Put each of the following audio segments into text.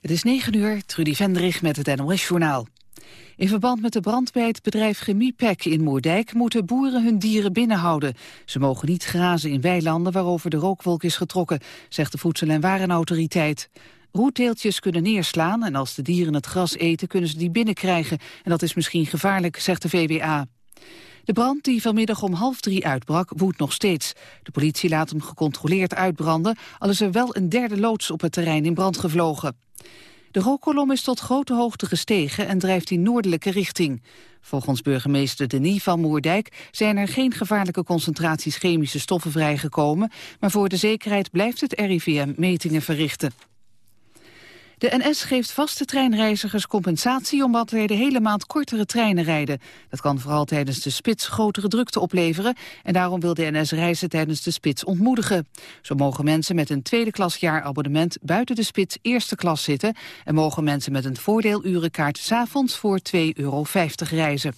Het is 9 uur, Trudy Vendrig met het NOS-journaal. In verband met de brand bij het bedrijf Chemiepek in Moerdijk... moeten boeren hun dieren binnenhouden. Ze mogen niet grazen in weilanden waarover de rookwolk is getrokken... zegt de Voedsel- en Warenautoriteit. Roetdeeltjes kunnen neerslaan en als de dieren het gras eten... kunnen ze die binnenkrijgen en dat is misschien gevaarlijk, zegt de VWA. De brand die vanmiddag om half drie uitbrak, woedt nog steeds. De politie laat hem gecontroleerd uitbranden... al is er wel een derde loods op het terrein in brand gevlogen. De rookkolom is tot grote hoogte gestegen en drijft in noordelijke richting. Volgens burgemeester Denis van Moerdijk zijn er geen gevaarlijke concentraties chemische stoffen vrijgekomen, maar voor de zekerheid blijft het RIVM metingen verrichten. De NS geeft vaste treinreizigers compensatie omdat er de hele maand kortere treinen rijden. Dat kan vooral tijdens de spits grotere drukte opleveren en daarom wil de NS reizen tijdens de spits ontmoedigen. Zo mogen mensen met een tweede klas jaarabonnement buiten de spits eerste klas zitten en mogen mensen met een voordeelurenkaart s'avonds voor 2,50 euro reizen.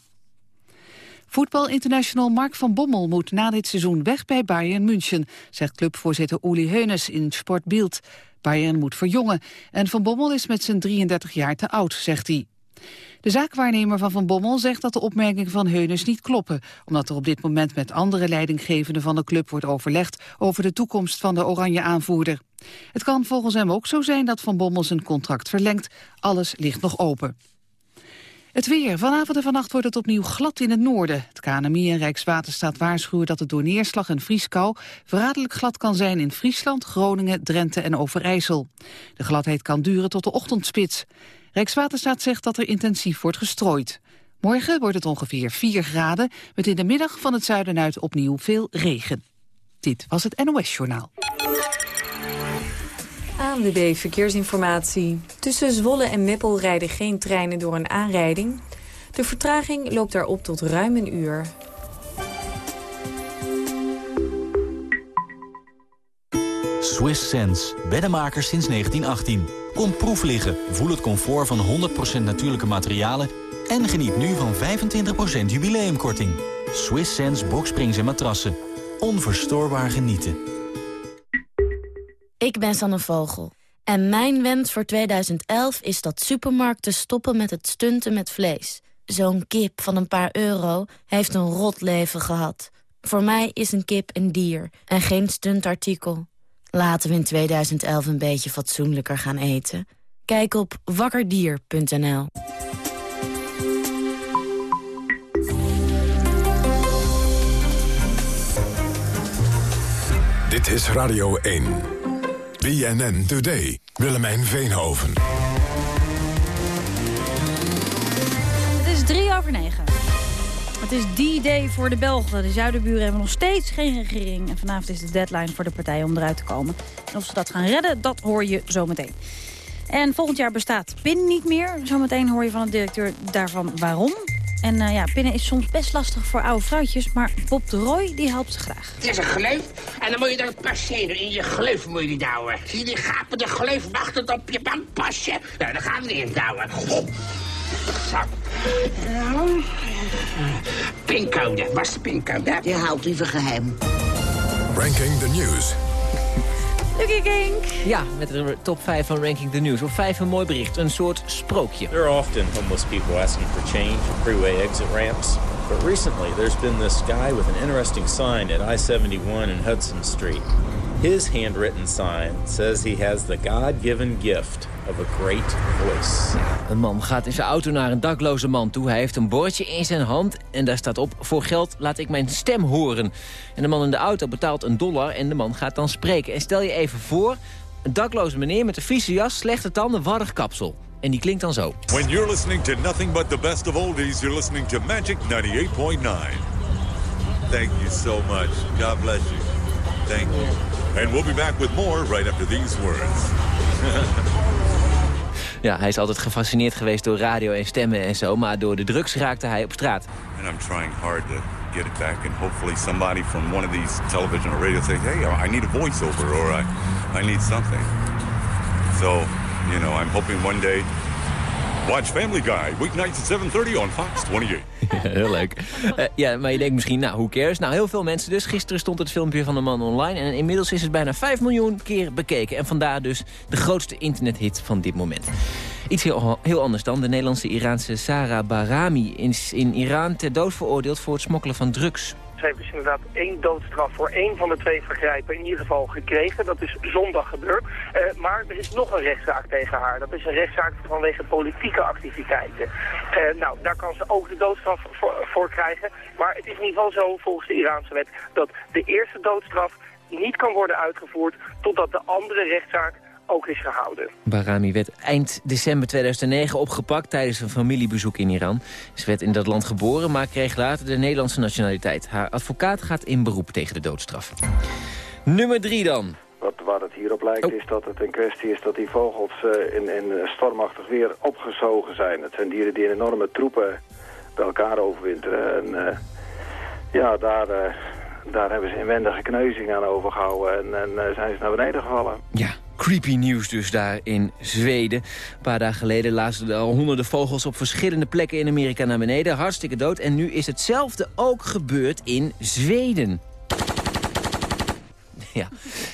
Voetbal International Mark van Bommel moet na dit seizoen weg bij Bayern München, zegt clubvoorzitter Uli Heunes in Sport Bild. Bayern moet verjongen en Van Bommel is met zijn 33 jaar te oud, zegt hij. De zaakwaarnemer van Van Bommel zegt dat de opmerkingen van Heunes niet kloppen, omdat er op dit moment met andere leidinggevenden van de club wordt overlegd over de toekomst van de oranje aanvoerder. Het kan volgens hem ook zo zijn dat Van Bommel zijn contract verlengt. Alles ligt nog open. Het weer. Vanavond en vannacht wordt het opnieuw glad in het noorden. Het KNMI en Rijkswaterstaat waarschuwen dat het door neerslag en vrieskou verraderlijk glad kan zijn in Friesland, Groningen, Drenthe en Overijssel. De gladheid kan duren tot de ochtendspits. Rijkswaterstaat zegt dat er intensief wordt gestrooid. Morgen wordt het ongeveer 4 graden, met in de middag van het zuiden uit opnieuw veel regen. Dit was het NOS Journaal. ANWB Verkeersinformatie. Tussen Zwolle en Meppel rijden geen treinen door een aanrijding. De vertraging loopt daarop tot ruim een uur. Swiss Sense, beddenmakers sinds 1918. Kom proef liggen, voel het comfort van 100% natuurlijke materialen... en geniet nu van 25% jubileumkorting. Swiss Sense boksprings en matrassen. Onverstoorbaar genieten. Ik ben Sanne Vogel. En mijn wens voor 2011 is dat supermarkten stoppen met het stunten met vlees. Zo'n kip van een paar euro heeft een rot leven gehad. Voor mij is een kip een dier en geen stuntartikel. Laten we in 2011 een beetje fatsoenlijker gaan eten. Kijk op wakkerdier.nl. Dit is Radio 1. BNN Today. Willemijn Veenhoven. Het is drie over negen. Het is die day voor de Belgen. De zuidenburen hebben nog steeds geen regering. En vanavond is de deadline voor de partijen om eruit te komen. En of ze dat gaan redden, dat hoor je zometeen. En volgend jaar bestaat PIN niet meer. Zometeen hoor je van de directeur daarvan waarom. En uh, ja, pinnen is soms best lastig voor oude vrouwtjes, maar Bob de Roy die helpt ze graag. Het is een gleuf en dan moet je er passeren. In je gleuf moet je die douwen. Zie je die gapende gleuf wachtend op je bankpasje? Nou, dan gaan we erin douwen. Zo. Pincode, wat is de pincode? Je houdt liever geheim. Ranking the News. Lucky King. Ja, met de top 5 van Ranking the News. Op 5 een mooi bericht, een soort sprookje. There are often homeless people asking for change at freeway exit ramps. But recently there's been this guy with an interesting sign at I-71 and Hudson Street. His handwritten sign says he has the God-given gift of a great voice. Een man gaat in zijn auto naar een dakloze man toe. Hij heeft een bordje in zijn hand en daar staat op... voor geld laat ik mijn stem horen. En de man in de auto betaalt een dollar en de man gaat dan spreken. En stel je even voor, een dakloze meneer met een vieze jas... slechte tanden, warrig kapsel. En die klinkt dan zo. When you're listening to nothing but the best of oldies... you're listening to Magic 98.9. Thank you so much. God bless you. Thank you. And we'll be back with more right after these words. Ja, hij is altijd gefascineerd geweest door radio en stemmen en zo... maar door de drugs raakte hij op straat. And I'm trying hard to get it back. And hopefully somebody from one of these television or radio says, hey, I need a voiceover or I, I need something. So, you know, I'm hoping one day Watch Family Guy, weeknights at 7.30 on Fox 28. heel leuk. Uh, ja, maar je denkt misschien, nou, who cares? Nou, heel veel mensen dus. Gisteren stond het filmpje van de man online... en inmiddels is het bijna 5 miljoen keer bekeken. En vandaar dus de grootste internethit van dit moment. Iets heel, heel anders dan. De Nederlandse Iraanse Sarah Barami is in Iran ter dood veroordeeld... voor het smokkelen van drugs. Ze heeft dus inderdaad één doodstraf voor één van de twee vergrijpen in ieder geval gekregen. Dat is zondag gebeurd. Uh, maar er is nog een rechtszaak tegen haar. Dat is een rechtszaak vanwege politieke activiteiten. Uh, nou, daar kan ze ook de doodstraf voor, voor krijgen. Maar het is in ieder geval zo, volgens de Iraanse wet, dat de eerste doodstraf niet kan worden uitgevoerd totdat de andere rechtszaak ook is gehouden. Barami werd eind december 2009 opgepakt tijdens een familiebezoek in Iran. Ze werd in dat land geboren, maar kreeg later de Nederlandse nationaliteit. Haar advocaat gaat in beroep tegen de doodstraf. Nummer drie dan. Wat, waar het hierop lijkt oh. is dat het een kwestie is dat die vogels uh, in, in stormachtig weer opgezogen zijn. Het zijn dieren die in enorme troepen bij elkaar overwinteren. En uh, ja, daar, uh, daar hebben ze inwendige kneuzing aan overgehouden en, en zijn ze naar beneden gevallen. Ja, creepy nieuws dus daar in Zweden. Een paar dagen geleden lazen al honderden vogels op verschillende plekken in Amerika naar beneden. Hartstikke dood. En nu is hetzelfde ook gebeurd in Zweden. ja,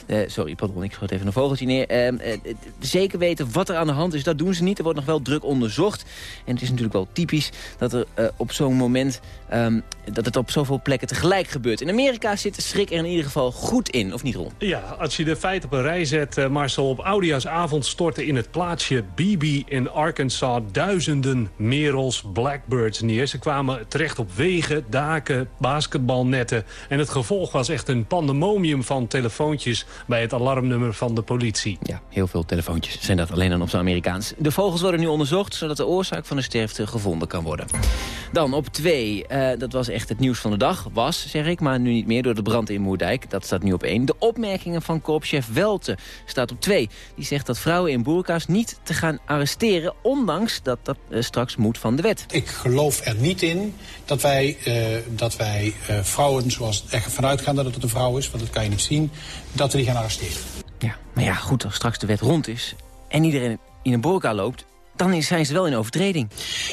uh, sorry, pardon, ik schoot even een vogeltje neer. Uh, uh, zeker weten wat er aan de hand is, dat doen ze niet. Er wordt nog wel druk onderzocht. En het is natuurlijk wel typisch dat er op zo'n moment... Um, dat het op zoveel plekken tegelijk gebeurt. In Amerika zit schrik er in ieder geval goed in, of niet Ron? Ja, als je de feiten op een rij zet, Marcel, op Oudejaarsavond storten in het plaatsje BB in Arkansas duizenden merels, blackbirds neer. Ze kwamen terecht op wegen, daken, basketbalnetten. En het gevolg was echt een pandemonium van telefoontjes bij het alarmnummer van de politie. Ja, heel veel telefoontjes zijn dat alleen dan op zijn Amerikaans. De vogels worden nu onderzocht, zodat de oorzaak van de sterfte gevonden kan worden. Dan op twee, uh, dat was echt het nieuws van de dag. Was, zeg ik, maar nu niet meer door de brand in Moerdijk. Dat staat nu op één. De opmerkingen van korpschef Welte staat op twee. Die zegt dat vrouwen in boerka's niet te gaan arresteren... ondanks dat dat uh, straks moet van de wet. Ik geloof er niet in dat wij, uh, dat wij vrouwen, zoals er vanuit gaan dat het een vrouw is... want dat kan je niet zien, dat we die gaan arresteren. Ja, maar ja, goed, als straks de wet rond is... en iedereen in een burka loopt dan zijn ze wel in overtreding.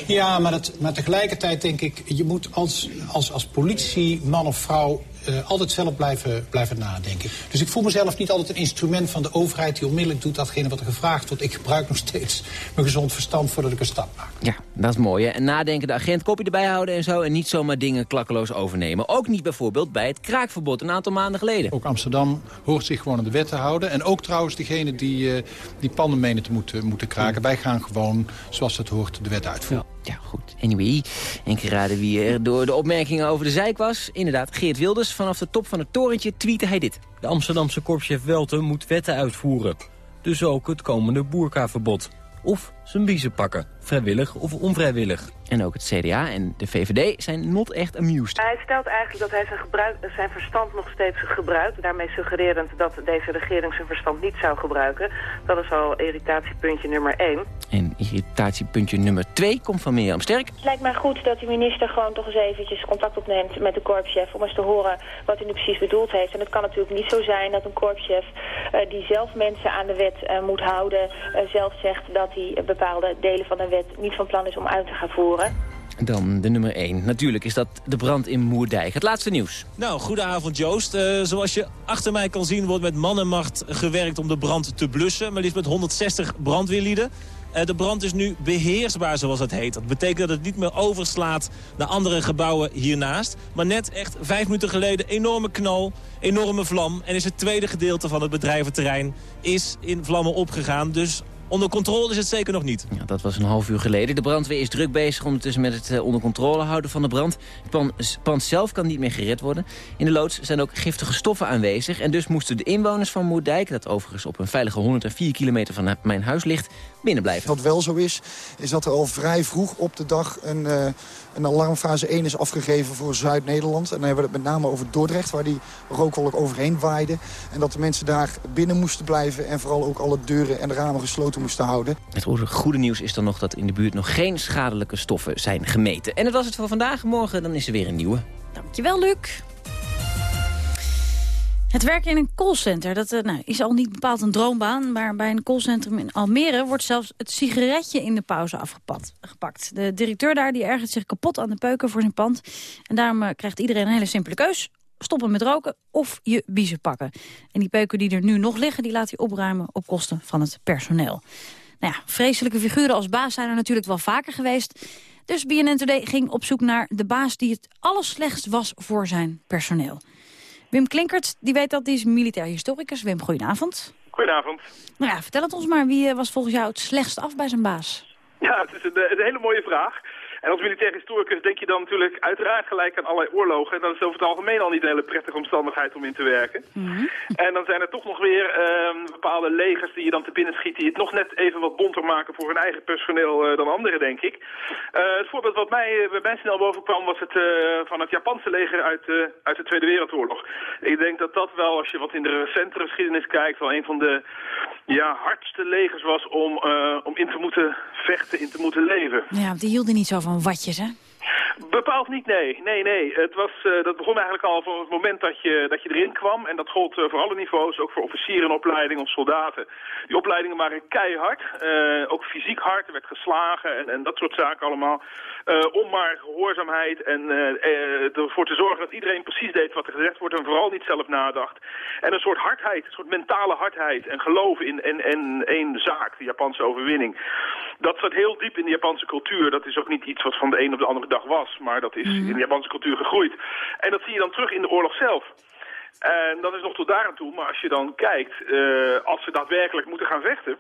Ja, maar, dat, maar tegelijkertijd denk ik... je moet als, als, als politie, man of vrouw uh, altijd zelf blijven, blijven nadenken. Dus ik voel mezelf niet altijd een instrument van de overheid... die onmiddellijk doet datgene wat er gevraagd wordt. Ik gebruik nog steeds mijn gezond verstand voordat ik een stap maak. Ja, dat is mooi. Hè? En nadenken, de agent kopie erbij houden en zo... en niet zomaar dingen klakkeloos overnemen. Ook niet bijvoorbeeld bij het kraakverbod een aantal maanden geleden. Ook Amsterdam hoort zich gewoon aan de wet te houden. En ook trouwens degene die, uh, die panden menen te moeten, moeten kraken. Wij gaan gewoon, zoals het hoort, de wet uitvoeren. Ja. Ja, goed. Anyway, en raden wie er door de opmerkingen over de zijk was. Inderdaad, Geert Wilders. Vanaf de top van het torentje tweette hij dit. De Amsterdamse korpschef Welte moet wetten uitvoeren. Dus ook het komende boerkaverbod. Of zijn biezen pakken, vrijwillig of onvrijwillig. En ook het CDA en de VVD zijn not echt amused. Hij stelt eigenlijk dat hij zijn, gebruik, zijn verstand nog steeds gebruikt. Daarmee suggererend dat deze regering zijn verstand niet zou gebruiken. Dat is al irritatiepuntje nummer 1. En irritatiepuntje nummer 2 komt van Mirjam Sterk. Het lijkt mij goed dat de minister gewoon toch eens eventjes contact opneemt met de korpschef... om eens te horen wat hij nu precies bedoeld heeft. En het kan natuurlijk niet zo zijn dat een korpschef uh, die zelf mensen aan de wet uh, moet houden... Uh, zelf zegt dat hij bepaalde delen van de wet niet van plan is om uit te gaan voeren. Dan de nummer 1. Natuurlijk is dat de brand in Moerdijk. Het laatste nieuws. Nou, goedenavond Joost. Uh, zoals je achter mij kan zien wordt met man en macht gewerkt om de brand te blussen. Maar liefst met 160 brandweerlieden. Uh, de brand is nu beheersbaar, zoals het heet. Dat betekent dat het niet meer overslaat naar andere gebouwen hiernaast. Maar net echt vijf minuten geleden enorme knal, enorme vlam. En is het tweede gedeelte van het bedrijventerrein is in vlammen opgegaan. Dus Onder controle is het zeker nog niet. Ja, dat was een half uur geleden. De brandweer is druk bezig ondertussen met het uh, onder controle houden van de brand. Het pand, zelf kan niet meer gered worden. In de loods zijn ook giftige stoffen aanwezig. En dus moesten de inwoners van Moerdijk, dat overigens op een veilige 104 kilometer van mijn huis ligt, binnenblijven. Wat wel zo is, is dat er al vrij vroeg op de dag een, uh, een alarmfase 1 is afgegeven voor Zuid-Nederland. En dan hebben we het met name over Dordrecht, waar die rookwolk overheen waaide. En dat de mensen daar binnen moesten blijven en vooral ook alle deuren en de ramen gesloten moesten houden. Het goede nieuws is dan nog dat in de buurt nog geen schadelijke stoffen zijn gemeten. En dat was het voor vandaag. Morgen dan is er weer een nieuwe. Dankjewel, Luc. Het werken in een callcenter dat, uh, nou, is al niet bepaald een droombaan... maar bij een callcentrum in Almere wordt zelfs het sigaretje in de pauze afgepakt. De directeur daar die ergert zich kapot aan de peuken voor zijn pand. En daarom uh, krijgt iedereen een hele simpele keus. Stoppen met roken of je biezen pakken. En die peuken die er nu nog liggen, die laat hij opruimen op kosten van het personeel. Nou ja, vreselijke figuren als baas zijn er natuurlijk wel vaker geweest... Dus BNN Today ging op zoek naar de baas die het allerslechtst was voor zijn personeel. Wim Klinkert, die weet dat, die is militair historicus. Wim, goedenavond. Goedenavond. Nou ja, vertel het ons maar, wie eh, was volgens jou het slechtst af bij zijn baas? Ja, het is een, een hele mooie vraag. En als militair historicus denk je dan natuurlijk uiteraard gelijk aan allerlei oorlogen. En dat is over het algemeen al niet een hele prettige omstandigheid om in te werken. Mhm. En dan zijn er toch nog weer uh, bepaalde legers die je dan te binnen schiet... die het nog net even wat bonter maken voor hun eigen personeel uh, dan anderen, denk ik. Uh, het voorbeeld wat mij, bij mij snel boven kwam was het van het Japanse leger uit, uit de Tweede Wereldoorlog. Ik denk dat dat wel, als je wat in de recentere geschiedenis kijkt... wel een van de ja, hardste legers was om, om in te moeten vechten, in te moeten leven. Ja, die hielden niet zo van watjes, hè? Bepaald niet, nee. Nee, nee. Het was, uh, dat begon eigenlijk al van het moment dat je, dat je erin kwam. En dat gold uh, voor alle niveaus, ook voor officierenopleiding of soldaten. Die opleidingen waren keihard, uh, ook fysiek hard. Er werd geslagen en, en dat soort zaken allemaal. om maar gehoorzaamheid en ervoor te zorgen dat iedereen precies deed wat er gezegd wordt. En vooral niet zelf nadacht. En een soort hardheid, een soort mentale hardheid. En in, in één zaak, de Japanse overwinning. Dat zat heel diep in de Japanse cultuur. Dat is ook niet iets wat van de een op de andere dag was, maar dat is in de Japanse cultuur gegroeid. En dat zie je dan terug in de oorlog zelf. En dat is nog tot daar aan toe, maar als je dan kijkt, uh, als ze daadwerkelijk moeten gaan vechten...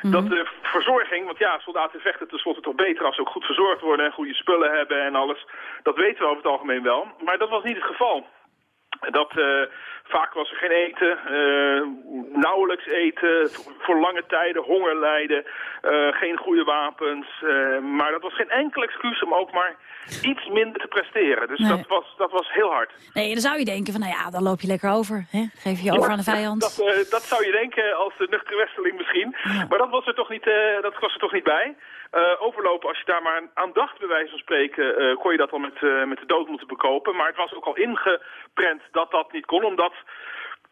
-hmm. Dat de verzorging, want ja, soldaten vechten tenslotte toch beter als ze ook goed verzorgd worden en goede spullen hebben en alles. Dat weten we over het algemeen wel, maar dat was niet het geval. Dat, uh, vaak was er geen eten, uh, nauwelijks eten, voor lange tijden honger lijden, uh, geen goede wapens. maar dat was geen enkel excuus om ook maar iets minder te presteren. Dus nee. dat, was, dat was heel hard. Nee, dan zou je denken van, nou ja, dan loop je lekker over. Hè? Geef je je over ja, aan de vijand. Dat, dat zou je denken als de nuchtere westeling misschien. Ja. Maar dat was er toch niet, dat was er toch niet bij. Uh, overlopen, als je daar maar aan dacht, bij wijze van spreken, kon je dat al met, met de dood moeten bekopen. Maar het was ook al ingeprent dat dat niet kon, omdat...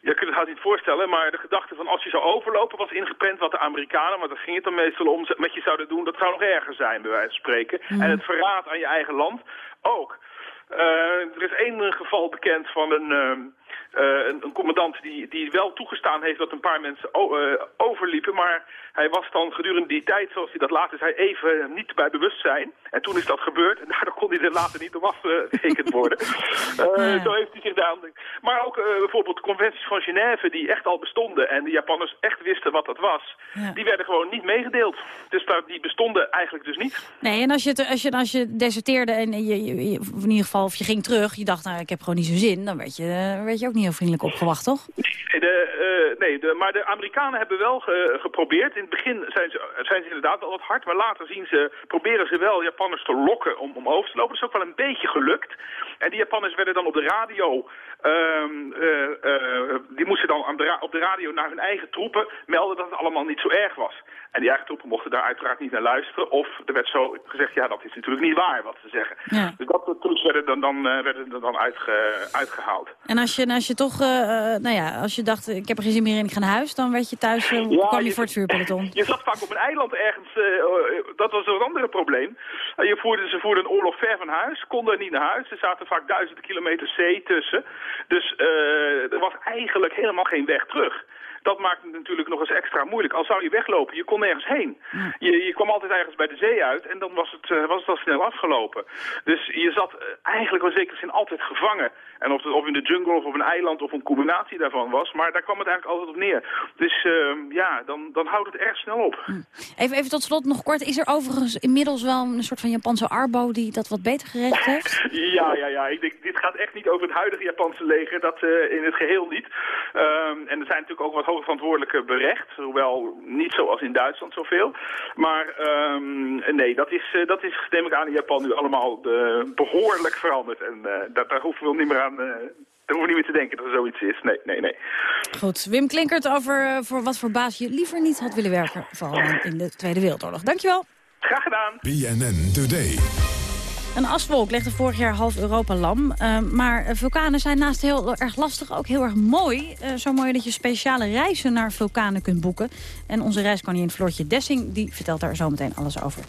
Je kunt het haast niet voorstellen, maar de gedachte van als je zou overlopen was ingeprent wat de Amerikanen, want daar ging het dan meestal om, met je zouden doen, dat zou nog erger zijn, bij wijze van spreken. Mm. En het verraad aan je eigen land ook. Uh, er is één geval bekend van een, uh, een, een, commandant die, die wel toegestaan heeft dat een paar mensen overliepen, maar hij was dan gedurende die tijd, zoals hij dat later zei, even niet bij bewustzijn. En toen is dat gebeurd en daardoor kon hij er later niet op afgerekend worden. ja. Zo heeft hij zich daar... Maar ook bijvoorbeeld de conventies van Genève die echt al bestonden en de Japanners echt wisten wat dat was, ja. die werden gewoon niet meegedeeld. Dus daar, die bestonden eigenlijk dus niet. Nee, en als je, als je, als je deserteerde en je, in ieder geval of je ging terug, je dacht nou ik heb gewoon niet zo'n zin, dan werd je, werd je ook niet heel vriendelijk opgewacht, toch? Nee, de, uh, nee de, maar de Amerikanen hebben wel ge, geprobeerd. In het begin zijn ze, zijn ze inderdaad wel wat hard, maar later zien ze, proberen ze wel Japanners te lokken om, om over te lopen. Dat is ook wel een beetje gelukt. En die Japanners werden dan op de radio, um, uh, uh, die moesten dan aan de op de radio naar hun eigen troepen melden dat het allemaal niet zo erg was. En die eigen troepen mochten daar uiteraard niet naar luisteren. Of er werd zo gezegd, ja dat is natuurlijk niet waar wat ze zeggen. Ja. Dus dat soort trucs werden dan, dan, werden er dan uitge, uitgehaald. En als je, als je toch, uh, nou ja, als je dacht ik heb er geen zin meer in, ik ga naar huis, dan werd je thuis, uh, ja, kwam je, je voor het vuurpeloton. Je zat vaak op een eiland ergens, dat was een andere probleem. Je voerde, ze voerden een oorlog ver van huis, konden niet naar huis. Er zaten vaak duizenden kilometer zee tussen. Dus er was eigenlijk helemaal geen weg terug dat maakt het natuurlijk nog eens extra moeilijk. Al zou je weglopen, je kon nergens heen. Je, je kwam altijd ergens bij de zee uit en dan was het, uh, was het al snel afgelopen. Dus je zat uh, eigenlijk in zekere zin altijd gevangen. En of het of in de jungle of op een eiland of een combinatie daarvan was. Maar daar kwam het eigenlijk altijd op neer. Dus uh, ja, dan, dan houdt het erg snel op. Even, even tot slot nog kort. Is er overigens inmiddels wel een soort van Japanse arbo die dat wat beter geregeld heeft? ja, ja, ja. Ik denk, dit gaat echt niet over het huidige Japanse leger. Dat in het geheel niet. Um, en er zijn natuurlijk ook wat verantwoordelijke berecht. Hoewel niet zoals in Duitsland zoveel. Maar um, nee, dat is, uh, dat is, neem ik aan, in Japan nu allemaal uh, behoorlijk veranderd. En uh, dat, daar hoeven we niet meer aan... Daar hoeven we niet meer te denken dat er zoiets is. Nee, nee, nee. Goed, Wim Klinkert over voor wat voor baas je liever niet had willen werken. Vooral in de Tweede Wereldoorlog. Dankjewel. Graag gedaan. BNN Today. Een aswolk legde vorig jaar half Europa lam. Uh, maar vulkanen zijn naast heel erg lastig ook heel erg mooi. Uh, zo mooi dat je speciale reizen naar vulkanen kunt boeken. En onze reiskoningin Floortje Dessing die vertelt daar zo meteen alles over.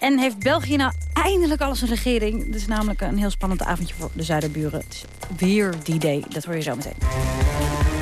En heeft België nou eindelijk alles een regering? Het is namelijk een heel spannend avondje voor de zuiderburen. Het is weer die day, dat hoor je zo meteen.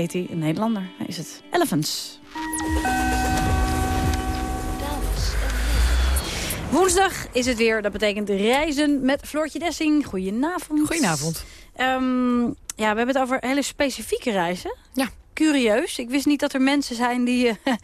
Heet hij, een Nederlander is het. Elephants. Woensdag is het weer. Dat betekent reizen met Floortje Dessing. Goedenavond. Goedenavond. Ehm, ja, we hebben het over hele specifieke reizen. Curieus. Ik wist niet dat er mensen zijn die, eh,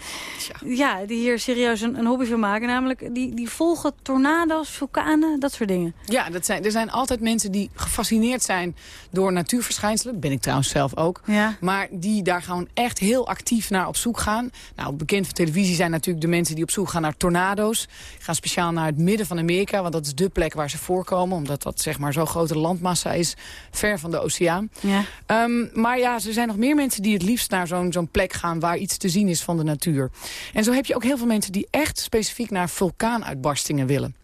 ja, die hier serieus een, een hobby van maken. Namelijk, die, die volgen tornado's, vulkanen, dat soort dingen. Ja, dat zijn, er zijn altijd mensen die gefascineerd zijn door natuurverschijnselen. Ben ik trouwens zelf ook. Ja. Maar die daar gewoon echt heel actief naar op zoek gaan. Nou, bekend van televisie zijn natuurlijk de mensen die op zoek gaan naar tornado's. Gaan speciaal naar het midden van Amerika, want dat is de plek waar ze voorkomen. Omdat dat zeg maar zo'n grote landmassa is, ver van de oceaan. Ja. Ehm, maar ja, er zijn nog meer mensen die het liefst naar zo'n zo'n plek gaan... waar iets te zien is van de natuur. En zo heb je ook heel veel mensen die echt specifiek naar vulkaanuitbarstingen willen.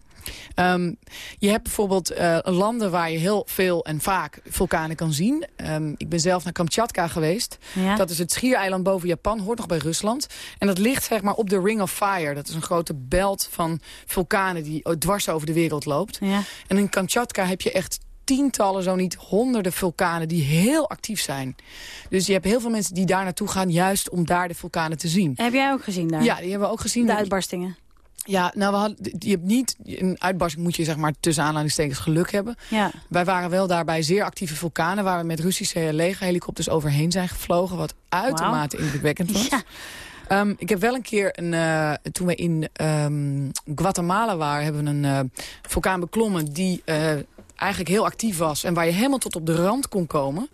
Um, je hebt bijvoorbeeld uh, landen waar je heel veel en vaak vulkanen kan zien. Um, ik ben zelf naar Kamchatka geweest. Ja. Dat is het schiereiland boven Japan, hoort nog bij Rusland. En dat ligt zeg maar op de Ring of Fire. Dat is een grote belt van vulkanen die dwars over de wereld loopt. Ja. En in Kamchatka heb je echt tientallen, zo niet honderden vulkanen die heel actief zijn. Dus je hebt heel veel mensen die daar naartoe gaan... juist om daar de vulkanen te zien. Heb jij ook gezien daar? Ja, die hebben we ook gezien. De uitbarstingen? Ja, nou, we hadden, je hebt niet... Een uitbarsting moet je zeg maar tussen aanhalingstekens geluk hebben. Ja. Wij waren wel daar bij zeer actieve vulkanen... waar we met Russische legerhelikopters overheen zijn gevlogen... wat uitermate indrukwekkend was. Ja. Um, ik heb wel een keer, een, uh, toen we in um, Guatemala waren... hebben we een uh, vulkaan beklommen die uh, eigenlijk heel actief was... en waar je helemaal tot op de rand kon komen.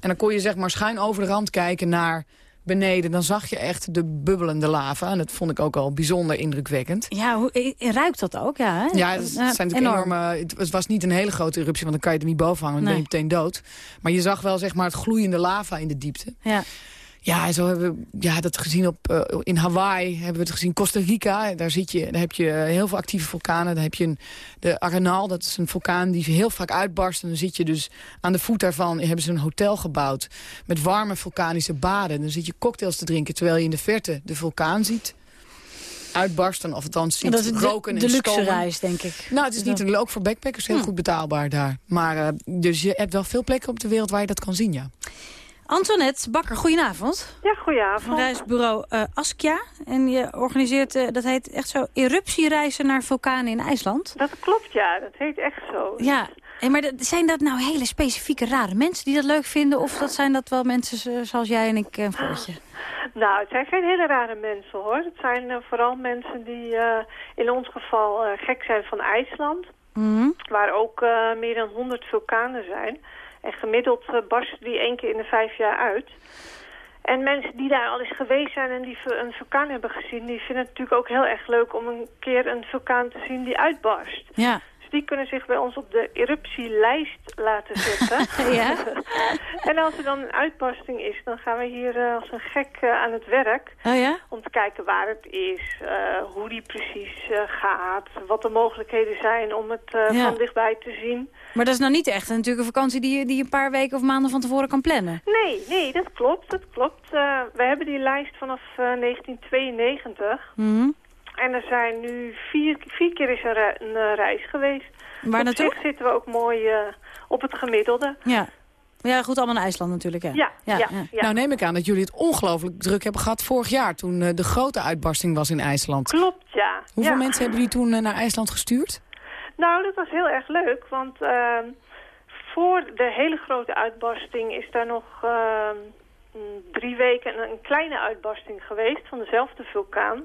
En dan kon je zeg maar schuin over de rand kijken naar beneden. Dan zag je echt de bubbelende lava. En dat vond ik ook al bijzonder indrukwekkend. Ja, hoe, ruikt dat ook? Ja, hè? ja het, zijn natuurlijk enorme... Het was niet een hele grote eruptie, want dan kan je er niet boven hangen. Dan nee. ben je meteen dood. Maar je zag wel zeg maar, het gloeiende lava in de diepte. Ja. Ja, zo hebben we ja, dat gezien op, uh, in Hawaii, hebben we het gezien. Costa Rica, daar, zit je, daar heb je heel veel actieve vulkanen. Daar heb je een, de Arenal, dat is een vulkaan die heel vaak uitbarst. En dan zit je dus aan de voet daarvan, hebben ze een hotel gebouwd. Met warme vulkanische baden. Dan zit je cocktails te drinken, terwijl je in de verte de vulkaan ziet uitbarsten. Of althans ziet dat is roken de, de en luxe stomen. reis, denk ik. Nou, het is niet een ook voor backpackers heel goed betaalbaar daar. Maar uh, dus je hebt wel veel plekken op de wereld waar je dat kan zien, ja. Antoinette Bakker, goedenavond. Ja, goedenavond. Van reisbureau uh, Askia. En je organiseert, uh, dat heet echt zo, eruptiereizen naar vulkanen in IJsland. Dat klopt, ja. Dat heet echt zo. Ja, en maar dat, zijn dat nou hele specifieke rare mensen die dat leuk vinden? Of dat zijn dat wel mensen zoals jij en ik, een voortje? Nou, het zijn geen hele rare mensen hoor. Het zijn uh, vooral mensen die in ons geval gek zijn van IJsland. Mm -hmm. Waar ook meer dan 100 vulkanen zijn. En gemiddeld barsten die één keer in de vijf jaar uit. En mensen die daar al eens geweest zijn en die een vulkaan hebben gezien... die vinden het natuurlijk ook heel erg leuk om een keer een vulkaan te zien die uitbarst. Ja. Die kunnen zich bij ons op de eruptielijst laten zetten. ja. en als er dan een uitbarsting is, dan gaan we hier uh, als een gek uh, aan het werk. Oh ja? Om te kijken waar het is, uh, hoe die precies gaat... wat de mogelijkheden zijn om het ja. van dichtbij te zien... Maar dat is nou niet echt natuurlijk een vakantie die je, die je een paar weken of maanden van tevoren kan plannen. Nee, nee, dat klopt. Dat klopt. We hebben die lijst vanaf uh, 1992. Mm -hmm. En er zijn nu vier, vier keer is er een, een reis geweest. Waar op naartoe? zich zitten we ook mooi uh, op het gemiddelde. Ja. Ja, goed, allemaal naar IJsland natuurlijk. Hè? Ja, ja, ja, ja. Nou neem ik aan dat jullie het ongelooflijk druk hebben gehad vorig jaar... toen de grote uitbarsting was in IJsland. Klopt, ja. Hoeveel ja. mensen hebben jullie toen naar IJsland gestuurd? Nou, dat was heel erg leuk, want uh, voor de hele grote uitbarsting is daar nog uh, drie weken een, een, kleine uitbarsting geweest van dezelfde vulkaan.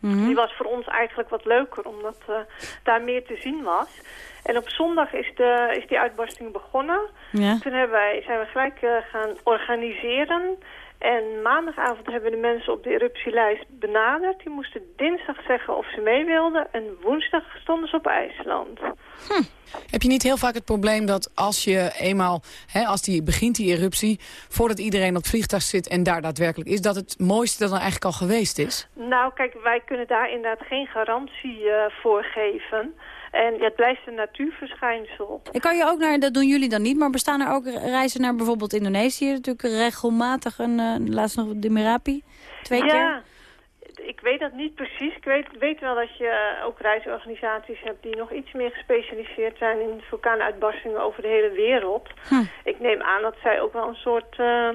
Mm -hmm. Die was voor ons eigenlijk wat leuker, omdat uh, daar meer te zien was. En op zondag is, de, is die uitbarsting begonnen. Ja. Toen hebben wij, zijn we gelijk gaan organiseren. En maandagavond hebben de mensen op de eruptielijst benaderd. Die moesten dinsdag zeggen of ze mee wilden. En woensdag stonden ze op IJsland. Hm. Heb je niet heel vaak het probleem dat als je eenmaal, hè, als die begint die eruptie... voordat iedereen op het vliegtuig zit en daar daadwerkelijk is... dat het mooiste dan eigenlijk al geweest is? Nou, kijk, wij kunnen daar inderdaad geen garantie uh, voor geven... En ja, het blijft een natuurverschijnsel. Ik kan je ook naar, dat doen jullie dan niet, maar bestaan er ook reizen naar bijvoorbeeld Indonesië? Natuurlijk regelmatig, een, uh, laatst nog de Merapi, twee ja, keer? Ja, ik weet dat niet precies. Ik weet, weet wel dat je ook reisorganisaties hebt die nog iets meer gespecialiseerd zijn in vulkaanuitbarstingen over de hele wereld. Hm. Ik neem aan dat zij ook wel een soort... Uh,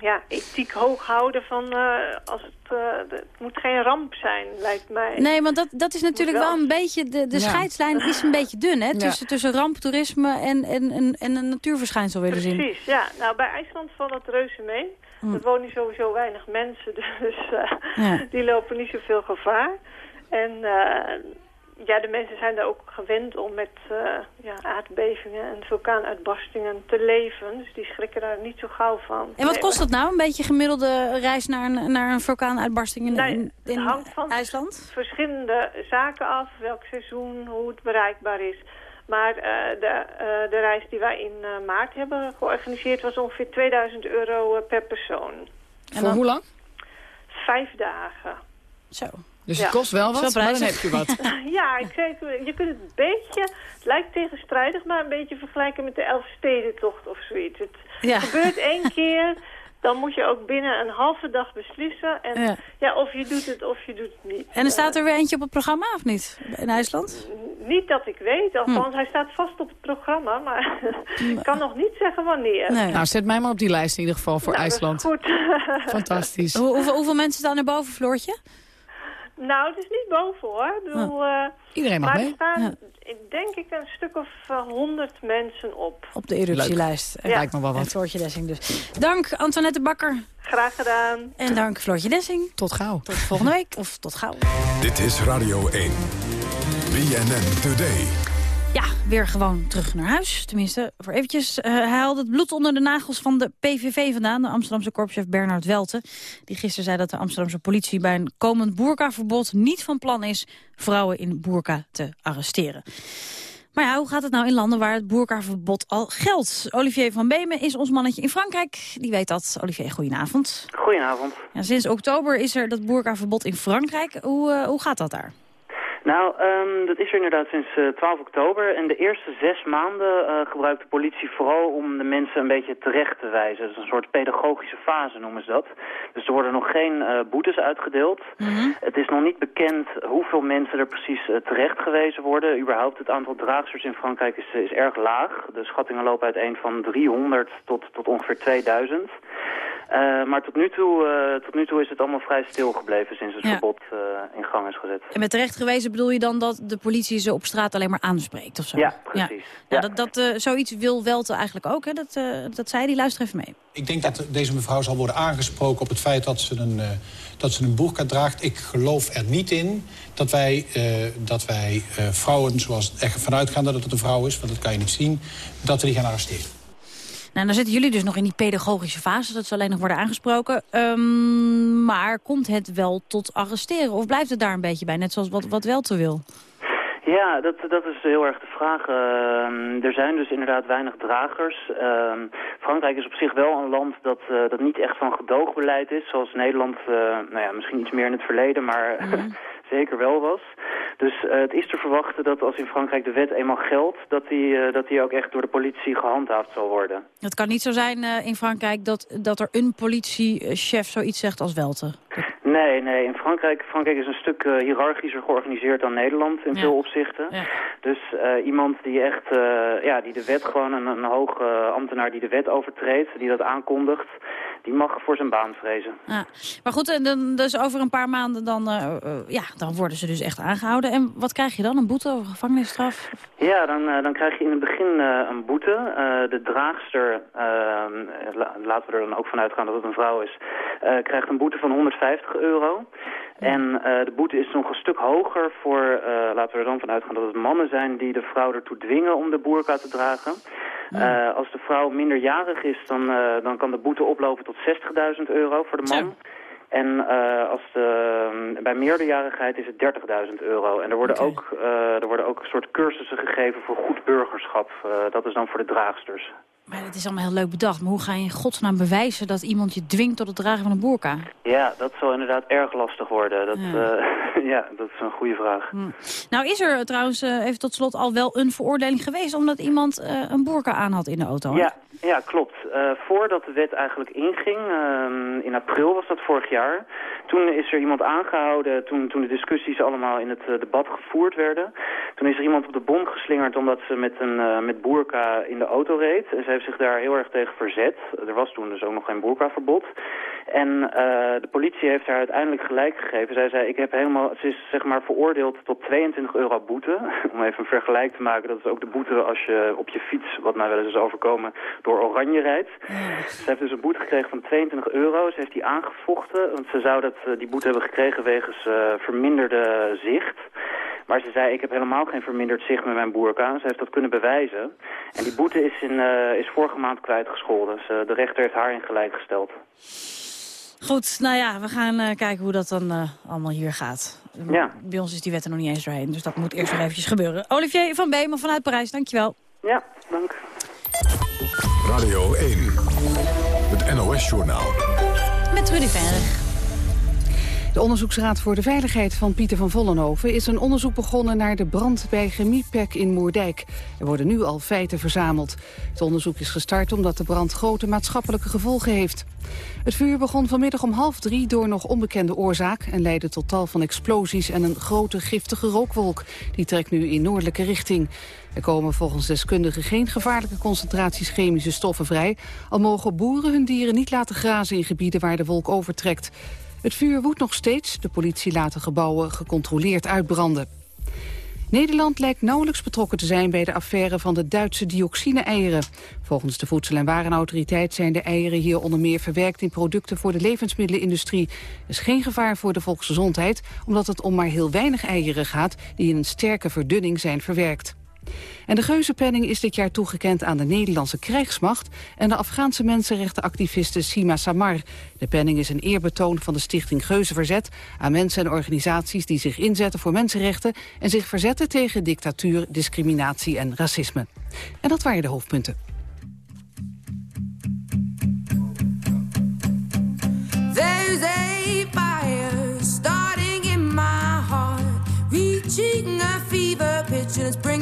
ja, ethiek hoog houden van uh, als het, uh, het moet geen ramp zijn, lijkt mij. Nee, want dat, dat is natuurlijk wel, wel een beetje, de, de ja. scheidslijn is een beetje dun, hè? Tussen, ja. tussen ramptoerisme en, en, en, en een natuurverschijnsel willen Precies, zien. Precies, ja. Nou, bij IJsland valt dat reuze mee. Hm. Er wonen sowieso weinig mensen, dus uh, ja. die lopen niet zoveel gevaar. En ja, de mensen zijn daar ook gewend om met uh, ja, aardbevingen en vulkaanuitbarstingen te leven. Dus die schrikken daar niet zo gauw van. En wat kost dat nou, een beetje gemiddelde reis naar een, naar een vulkaanuitbarsting in, nee, in, in hangt van IJsland? verschillende zaken af, welk seizoen, hoe het bereikbaar is. Maar uh, de, uh, de reis die wij in uh, maart hebben georganiseerd was ongeveer 2000 euro per persoon. En Voor dan... hoe lang? Vijf dagen. Zo. Dus het kost wel wat, maar dan heb je wat. ja, ik zeg, je kunt het een beetje, het lijkt tegenstrijdig, maar een beetje vergelijken met de Elfstedentocht of zoiets. Het ja. gebeurt één keer, dan moet je ook binnen een halve dag beslissen. En ja. ja. of je doet het of je doet het niet. En er staat er weer eentje op het programma of niet, in IJsland? Niet dat ik weet, althans Hm. hij staat vast op het programma, maar ik kan nog niet zeggen wanneer. Nou, zet mij maar op die lijst in ieder geval voor Nou, dat is IJsland. Goed. Fantastisch. Hoe- hoeveel, hoeveel mensen staan er boven, Floortje? Nou, het is niet boven hoor. Ik bedoel, eh, Iedereen mag maar mee. er staan, denk ik, een stuk of eh, honderd mensen op. Op de eruptielijst. Leuk. Lijkt me wel wat. En Floortje Dessing dus. Dank, Antoinette Bakker. Graag gedaan. En dank, Floortje Dessing. Tot gauw. Tot volgende week. Of tot gauw. Dit is Radio 1. BNN Today. Ja, weer gewoon terug naar huis. Tenminste, voor eventjes. Eh, hij haalde het bloed onder de nagels van de PVV vandaan. De Amsterdamse korpschef Bernard Welte. Die gisteren zei dat de Amsterdamse politie bij een komend boerkaverbod niet van plan is vrouwen in boerka te arresteren. Maar ja, hoe gaat het nou in landen waar het boerkaverbod al geldt? Olivier van Beemen is ons mannetje in Frankrijk. Die weet dat. Olivier, goedenavond. Goedenavond. Ja, sinds oktober is er dat boerkaverbod in Frankrijk. Hoe, eh, hoe gaat dat daar? Nou, ehm, dat is er inderdaad sinds eh, 12 oktober. En de eerste zes maanden eh, gebruikt de politie vooral om de mensen een beetje terecht te wijzen. Dat is een soort pedagogische fase noemen ze dat. Dus er worden nog geen eh, boetes uitgedeeld. Het is nog niet bekend hoeveel mensen er precies eh, terecht gewezen worden. Überhaupt het aantal draagsters in Frankrijk is, eh, is erg laag. De schattingen lopen uiteen van 300 tot, tot ongeveer 2000. Eh, maar tot nu, toe, eh, tot nu toe is het allemaal vrij stil gebleven sinds het Ja. verbod eh, in gang is gezet. En met terecht gewezen bedoel je dan dat de politie ze op straat alleen maar aanspreekt of zo? Ja, precies. Ja. dat, dat, zoiets wil Welte eigenlijk ook, hè? Dat, eh, dat zei hij. Luister even mee. Ik denk dat deze mevrouw zal worden aangesproken op het feit dat ze een, eh, dat ze een boerka draagt. Ik geloof er niet in dat wij, eh, dat wij eh, vrouwen, zoals er vanuit gaan dat het een vrouw is... want dat kan je niet zien, dat we die gaan arresteren. Nou, dan zitten jullie dus nog in die pedagogische fase. Dat ze alleen nog worden aangesproken. Ehm, maar komt het wel tot arresteren? Of blijft het daar een beetje bij? Net zoals wat, wat Welte wil. Ja, dat, dat is heel erg de vraag. Ehm, er zijn dus inderdaad weinig dragers. Ehm, Frankrijk is op zich wel een land dat, eh, dat niet echt van gedoogbeleid is. Zoals Nederland, eh, nou ja, misschien iets meer in het verleden, maar zeker wel was. Dus eh, het is te verwachten dat als in Frankrijk de wet eenmaal geldt... dat die, dat die ook echt door de politie gehandhaafd zal worden. Het kan niet zo zijn in Frankrijk dat, dat er een politiechef zoiets zegt als Welte. Nee, nee. In Frankrijk, Frankrijk is een stuk eh, hiërarchischer georganiseerd dan Nederland in Ja. veel opzichten. Dus eh, iemand die echt, eh, ja, die de wet gewoon, een, een hoge ambtenaar die de wet overtreedt, die dat aankondigt, die mag voor zijn baan vrezen. Ja. Maar goed, en dan, dus over een paar maanden dan, ja, dan worden ze dus echt aangehouden. En wat krijg je dan? Een boete of een gevangenisstraf? Ja, dan, dan krijg je in het begin een boete. De draagster, la- laten we er dan ook vanuit gaan dat het een vrouw is, krijgt een boete van 150 euro. En eh, de boete is nog een stuk hoger voor, eh, laten we er dan vanuit gaan dat het mannen zijn die de vrouw ertoe dwingen om de boerka te dragen. Eh, als de vrouw minderjarig is, dan, dan kan de boete oplopen tot 60.000 euro voor de man. En als de, ehm, bij meerderjarigheid is het 30.000 euro. En er worden, ook, er worden ook een soort cursussen gegeven voor goed burgerschap. Dat is dan voor de draagsters. Maar het is allemaal heel leuk bedacht. Maar hoe ga je in godsnaam bewijzen dat iemand je dwingt tot het dragen van een boerka? Ja, dat zal inderdaad erg lastig worden. Dat, Ja. ja. ja, dat is een goede vraag. Nou is er trouwens eh, even tot slot al wel een veroordeling geweest... omdat iemand eh, een boerka aan had in de auto. Ja, ja, klopt. Eh, voordat de wet eigenlijk inging, ehm, in april was dat vorig jaar... toen is er iemand aangehouden, toen, toen de discussies allemaal in het eh, debat gevoerd werden... toen is er iemand op de bon geslingerd omdat ze met een eh, met boerka in de auto reed. En ze heeft zich daar heel erg tegen verzet. Er was toen dus ook nog geen boerkaverbod. En eh, de politie heeft haar uiteindelijk gelijk gegeven. Zij zei, ik heb helemaal, ze is zeg maar veroordeeld tot 22 euro boete. Om even een vergelijk te maken, dat is ook de boete als je op je fiets, wat mij wel eens is overkomen, door oranje rijdt. Ze heeft dus een boete gekregen van 22 euro. Ze heeft die aangevochten, want ze zou dat, eh, die boete hebben gekregen wegens eh, verminderde zicht. Maar ze zei, ik heb helemaal geen verminderd zicht met mijn boerka. Ze heeft dat kunnen bewijzen. En die boete is, in, eh, is vorige maand kwijtgescholden. Dus, eh, de rechter heeft haar in gelijk gesteld. Goed, nou ja, we gaan eh, kijken hoe dat dan allemaal hier gaat. Ja. Bij ons is die wet er nog niet eens doorheen, dus dat moet eerst nog eventjes gebeuren. Olivier van Beeman vanuit Parijs, dankjewel. Ja, dank. Radio 1. Het NOS-journaal. Met Rudy Venrich. De Onderzoeksraad voor de Veiligheid van Pieter van Vollenhoven... is een onderzoek begonnen naar de brand bij Chemiepek in Moerdijk. Er worden nu al feiten verzameld. Het onderzoek is gestart omdat de brand grote maatschappelijke gevolgen heeft. Het vuur begon vanmiddag om half drie door nog onbekende oorzaak... en leidde tot tal van explosies en een grote giftige rookwolk. Die trekt nu in noordelijke richting. Er komen volgens deskundigen geen gevaarlijke concentraties chemische stoffen vrij... al mogen boeren hun dieren niet laten grazen in gebieden waar de wolk overtrekt. Het vuur woedt nog steeds. De politie laat de gebouwen gecontroleerd uitbranden. Nederland lijkt nauwelijks betrokken te zijn bij de affaire van de Duitse dioxine-eieren. Volgens de Voedsel- en Warenautoriteit zijn de eieren hier onder meer verwerkt in producten voor de levensmiddelenindustrie. Er is geen gevaar voor de volksgezondheid, omdat het om maar heel weinig eieren gaat die in een sterke verdunning zijn verwerkt. En de Geuzenpenning is dit jaar toegekend aan de Nederlandse krijgsmacht... en de Afghaanse mensenrechtenactiviste Sima Samar. De penning is een eerbetoon van de stichting Geuzenverzet... aan mensen en organisaties die zich inzetten voor mensenrechten... en zich verzetten tegen dictatuur, discriminatie en racisme. En dat waren de hoofdpunten.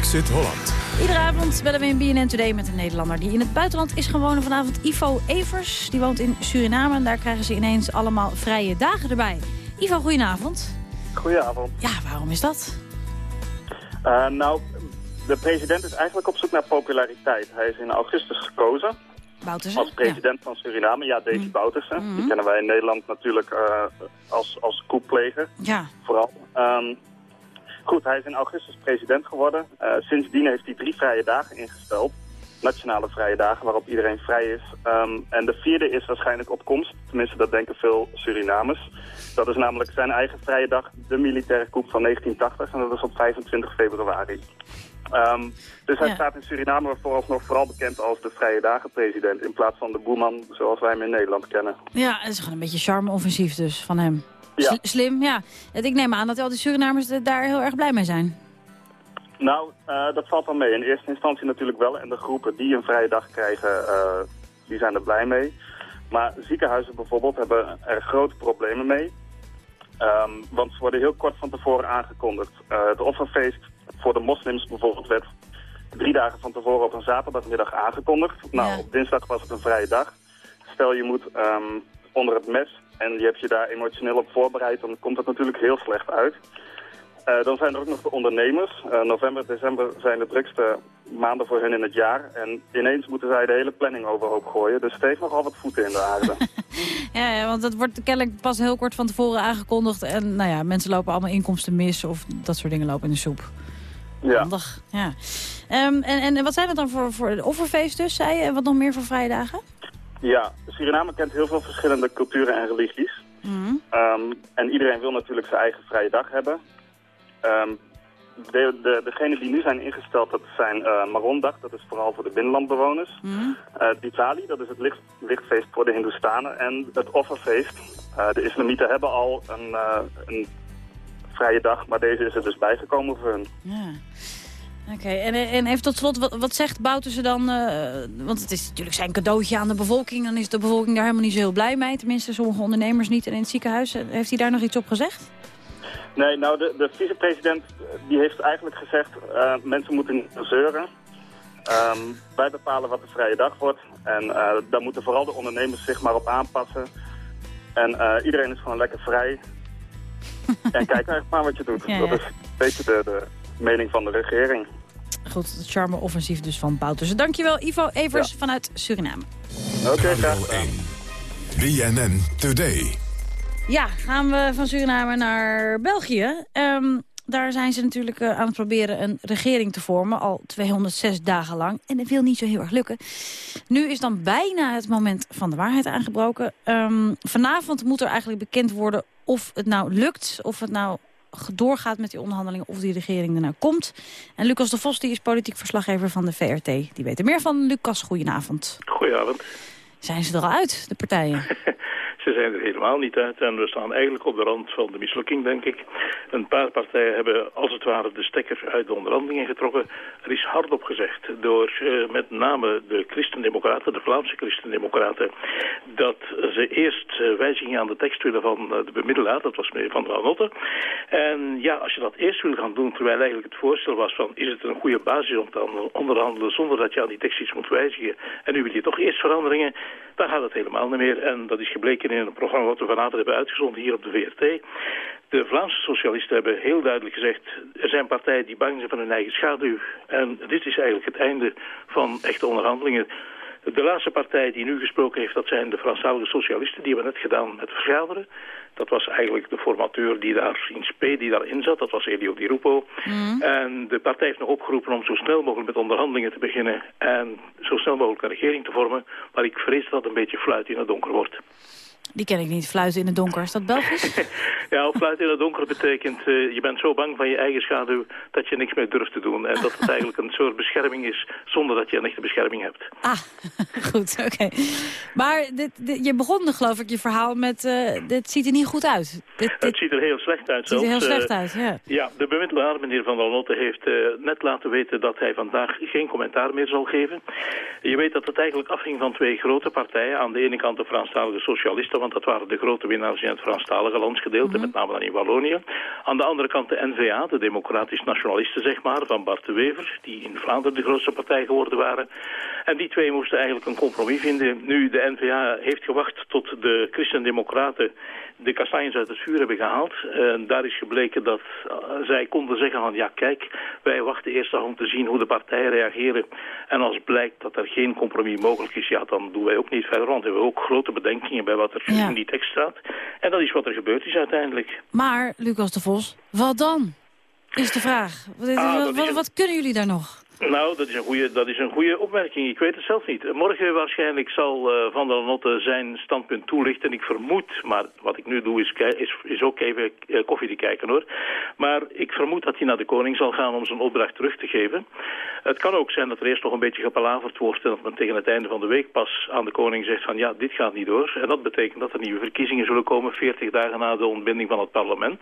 Exit Holland. Iedere avond bellen we in BNN Today met een Nederlander die in het buitenland is gewonnen. Vanavond Ivo Evers, die woont in Suriname en daar krijgen ze ineens allemaal vrije dagen erbij. Ivo, goedenavond. Goedenavond. Ja, waarom is dat? Uh, nou, de president is eigenlijk op zoek naar populariteit. Hij is in augustus gekozen. Bouterse? Als president van Suriname, ja, Davy mm. Bouterse. Mm -hmm. Die kennen wij in Nederland natuurlijk uh, als, als koepleger. Ja. Vooral. Um, goed, hij is in augustus president geworden. Uh, sindsdien heeft hij drie vrije dagen ingesteld. Nationale vrije dagen, waarop iedereen vrij is. Um, en de vierde is waarschijnlijk op komst. Tenminste, dat denken veel Surinamers. Dat is namelijk zijn eigen vrije dag, de militaire coup van 1980. En dat is op 25 februari. Um, dus hij ja. staat in Suriname vooralsnog vooral bekend als de Vrije Dagen-president... in plaats van de boeman zoals wij hem in Nederland kennen. Ja, het is gewoon een beetje charme-offensief dus van hem. Ja. Slim, ja. Ik neem aan dat al die Surinamers daar heel erg blij mee zijn. Nou, uh, dat valt wel mee. In eerste instantie natuurlijk wel. En de groepen die een vrije dag krijgen, uh, die zijn er blij mee. Maar ziekenhuizen bijvoorbeeld hebben er grote problemen mee. Um, want ze worden heel kort van tevoren aangekondigd. Uh, het offerfeest voor de moslims bijvoorbeeld werd drie dagen van tevoren op een zaterdagmiddag aangekondigd. Nou, Ja. op dinsdag was het een vrije dag. Stel je moet um, onder het mes en je hebt je daar emotioneel op voorbereid, dan komt het natuurlijk heel slecht uit. Uh, dan zijn er ook nog de ondernemers. Uh, november, december zijn de drukste maanden voor hun in het jaar. En ineens moeten zij de hele planning overhoop gooien. Dus het heeft nogal wat voeten in de aarde. Ja, ja, want dat wordt kennelijk pas heel kort van tevoren aangekondigd. En nou ja, mensen lopen allemaal inkomsten mis of dat soort dingen lopen in de soep. ja. Handig, ja. Um, en, en wat zijn dat dan voor, voor offerfeest dus, zei je? En wat nog meer voor vrijdagen? Ja, Suriname kent heel veel verschillende culturen en religies. Mm. Um, en iedereen wil natuurlijk zijn eigen vrije dag hebben. Um, de, de, degenen die nu zijn ingesteld, dat zijn uh, Marondag, dat is vooral voor de binnenlandbewoners. Mm. Uh, Diwali, dat is het licht, lichtfeest voor de Hindoestanen. En het offerfeest. Uh, de islamieten hebben al een, een vrije dag, maar deze is er dus bijgekomen voor hun. Ja. Oké, okay. en, en even tot slot, wat, wat zegt Bouterse dan? want het is natuurlijk zijn cadeautje aan de bevolking. Dan is de bevolking daar helemaal niet zo heel blij mee. Tenminste, sommige ondernemers niet. En in het ziekenhuis, heeft hij daar nog iets op gezegd? Nee, nou de, de vicepresident die heeft eigenlijk gezegd, uh, mensen moeten niet zeuren. Um, wij bepalen wat de vrije dag wordt en uh, daar moeten vooral de ondernemers zich maar op aanpassen. En uh, iedereen is gewoon lekker vrij. en kijk eigenlijk maar wat je doet. Ja, ja. Dat is een beetje de, de mening van de regering. Goed, het charme-offensief dus van Bouterse. Dankjewel Ivo Evers ja. vanuit Suriname. Oké, okay, graag gedaan. BNN Today. Ja, gaan we van Suriname naar België. Um, daar zijn ze natuurlijk uh, aan het proberen een regering te vormen. Al 206 dagen lang. En het wil niet zo heel erg lukken. Nu is dan bijna het moment van de waarheid aangebroken. Um, vanavond moet er eigenlijk bekend worden of het nou lukt. Of het nou doorgaat met die onderhandelingen. Of die regering er nou komt. En Lucas de Vos die is politiek verslaggever van de VRT. Die weet er meer van. Lucas, goedenavond. Goedenavond. Zijn ze er al uit, de partijen? Ze zijn er helemaal niet uit en we staan eigenlijk op de rand van de mislukking, denk ik. Een paar partijen hebben als het ware de stekker uit de onderhandelingen getrokken. Er is hardop gezegd door uh, met name de christendemocraten, de Vlaamse christendemocraten, dat ze eerst uh, wijzigingen aan de tekst willen van uh, de bemiddelaar, dat was meneer Van der Anotte. En ja, als je dat eerst wil gaan doen, terwijl eigenlijk het voorstel was van is het een goede basis om te onderhandelen zonder dat je aan die tekst iets moet wijzigen en nu wil je toch eerst veranderingen, dan gaat het helemaal niet meer. En dat is gebleken in een programma wat we vanavond hebben uitgezonden hier op de VRT. De Vlaamse socialisten hebben heel duidelijk gezegd... er zijn partijen die bang zijn van hun eigen schaduw. En dit is eigenlijk het einde van echte onderhandelingen. De laatste partij die nu gesproken heeft, dat zijn de Franstalige socialisten. Die hebben net gedaan met vergaderen. Dat was eigenlijk de formateur die daar in spe, die daarin zat. Dat was Elio Di Rupo. Mm. En de partij heeft nog opgeroepen om zo snel mogelijk met onderhandelingen te beginnen. En zo snel mogelijk een regering te vormen. Maar ik vrees dat het een beetje fluit in het donker wordt. Die ken ik niet, fluiten in het donker. Is dat Belgisch? ja, fluiten in het donker betekent... Uh, je bent zo bang van je eigen schaduw dat je niks meer durft te doen. En dat het eigenlijk een soort bescherming is zonder dat je een echte bescherming hebt. Ah, goed, oké. Okay. Maar dit, dit, je begon geloof ik je verhaal met... Uh, dit ziet er niet goed uit. Dit. Het ziet er heel slecht uit Het ziet er heel slecht uit, ja. Ja, de bemiddelaar, meneer Van der Lotte, heeft net laten weten dat hij vandaag geen commentaar meer zal geven. Je weet dat het eigenlijk afhing van twee grote partijen. Aan de ene kant de Franstalige Socialisten stellen, want dat waren de grote winnaars in het Franstalige landsgedeelte, met name dan in Wallonië. Aan de andere kant de NVA, de Democratisch Nationalisten, zeg maar, van Bart de Wever, die in Vlaanderen de grootste partij geworden waren. En die twee moesten eigenlijk een compromis vinden. Nu, de NVA heeft gewacht tot de Christen-Democraten de kastanjes uit het vuur hebben gehaald. En daar is gebleken dat eh, zij konden zeggen van ja kijk, wij wachten eerst nog om te zien hoe de partijen reageren. En als blijkt dat er geen compromis mogelijk is, ja dan doen wij ook niet verder. Want we hebben ook grote bedenkingen bij wat er Ja. in die tekst staat. En dat is wat er gebeurd is uiteindelijk. Maar, Lucas de Vos, wat dan? Is de vraag. Wat, Ah, wat kunnen jullie daar nog? Nou, dat is een goede, dat is een goede opmerking. Ik weet het zelf niet. Morgen waarschijnlijk zal eh, Van der Notte zijn standpunt toelichten. Ik vermoed, maar wat ik nu doe is, is, is ook even eh, koffie te kijken hoor. Maar ik vermoed dat hij naar de koning zal gaan om zijn opdracht terug te geven. Het kan ook zijn dat er eerst nog een beetje gepalaverd wordt en dat men tegen het einde van de week pas aan de koning zegt van ja, dit gaat niet door. En dat betekent dat er nieuwe verkiezingen zullen komen 40 dagen na de ontbinding van het parlement.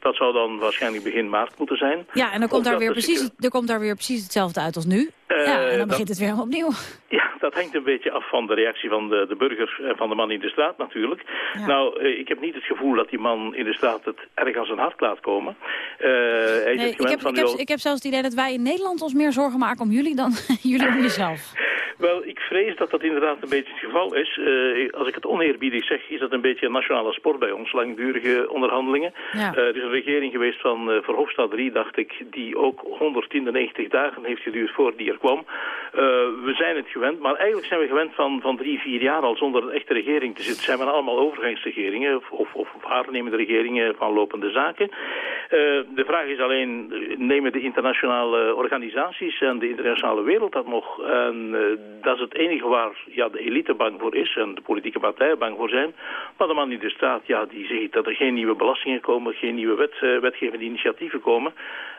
Dat zou dan waarschijnlijk begin maart moeten zijn. Ja, en dan komt daar, weer precies, er komt daar weer precies hetzelfde uit als nu. Eh, ja, en dan dat- begint het weer opnieuw. Ja, dat hangt een beetje af van de reactie van de, de burger en van de man in de straat natuurlijk. Nou, eh, ik heb niet het gevoel dat die man in de straat het erg aan zijn hart laat komen. Eh, hij Nee, ik, heb, van ik, heb, ik heb zelfs het idee dat wij in Nederland ons meer zorgen maken om jullie dan jullie om jezelf. Wel, ik vrees dat dat inderdaad een beetje het geval is. Eh, als ik het oneerbiedig zeg, is dat een beetje een nationale sport bij ons, langdurige onderhandelingen. Ja. Eh, er is een regering geweest van uh, Verhofstadt 3, dacht ik, die ook 190 dagen heeft geduurd voor die er kwam. Eh, we zijn het gewend, maar eigenlijk zijn we gewend van, van drie, vier jaar al zonder een echte regering te zitten. Zijn we allemaal overgangsregeringen of, of, of waarnemende regeringen van lopende zaken. Eh, de vraag is alleen, nemen de internationale organisaties en de internationale wereld dat nog? En eh, dat is het enige waar ja, de elite bang voor is en de politieke partijen bang voor zijn. Maar de man in de straat, ja, die zegt dat er geen nieuwe belastingen komen, geen nieuwe wet, wetgevende initiatieven komen.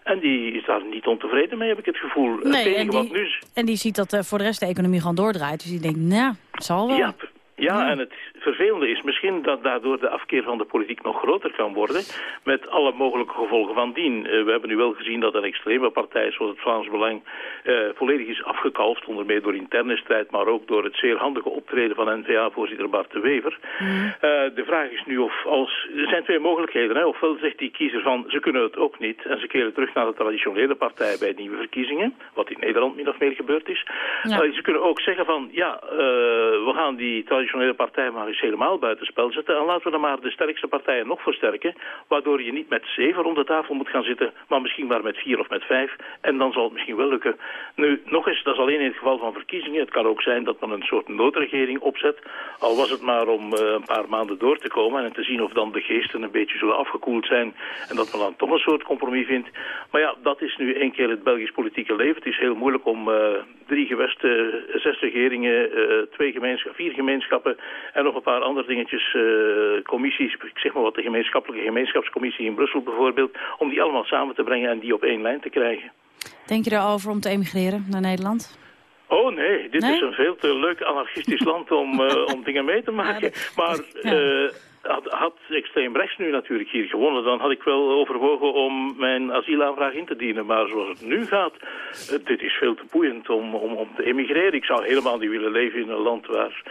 En die is daar niet ontevreden mee, heb ik het gevoel. Het Nee, en wat die, nu en die ziet dat eh, voor de rest de economie gewoon doordraait. Dus die denkt, nou, zal wel. Ja, ja, en het vervelende is misschien dat daardoor de afkeer van de politiek nog groter kan worden. Met alle mogelijke gevolgen van dien. Eh, we hebben nu wel gezien dat een extreme partij zoals het Vlaams Belang eh, volledig is afgekalfd. Onder meer door interne strijd, maar ook door het zeer handige optreden van N-VA-voorzitter Bart de Wever. Eh, de vraag is nu of als... Er zijn twee mogelijkheden. Hè. Ofwel zegt die kiezer van ze kunnen het ook niet. En ze keren terug naar de traditionele partij bij nieuwe verkiezingen. Wat in Nederland min of meer gebeurd is. Ja. Ze kunnen ook zeggen van ja, we gaan die traditionele partij maar eens helemaal buitenspel zetten. En laten we dan maar de sterkste partijen nog versterken. Waardoor je niet met zeven rond de tafel moet gaan zitten. Maar misschien maar met vier of met vijf. En dan zal het misschien wel lukken. Nu, nog eens, dat is alleen in het geval van verkiezingen. Het kan ook zijn dat men een soort noodregering opzet. Al was het maar om eh, een paar maanden door te komen. En te zien of dan de geesten een beetje zullen afgekoeld zijn. En dat men dan toch een soort compromis vindt. Maar ja, dat is nu één keer het Belgisch politieke leven. Het is heel moeilijk om eh, drie gewesten, eh, zes regeringen, twee gemeenschap, vier gemeenschappen en nog een paar andere dingetjes, eh, commissies, ik zeg maar wat de gemeenschappelijke gemeenschapscommissie in Brussel bijvoorbeeld, om die allemaal samen te brengen en die op één lijn te krijgen. Denk je erover om te emigreren naar Nederland? Oh nee, dit Nee? is een veel te leuk anarchistisch land om, eh, om dingen mee te maken. Maar eh, had, had extreem rechts nu natuurlijk hier gewonnen, dan had ik wel overwogen om mijn asielaanvraag in te dienen. Maar zoals het nu gaat, eh, dit is veel te boeiend om, om, om te emigreren. Ik zou helemaal niet willen leven in een land waar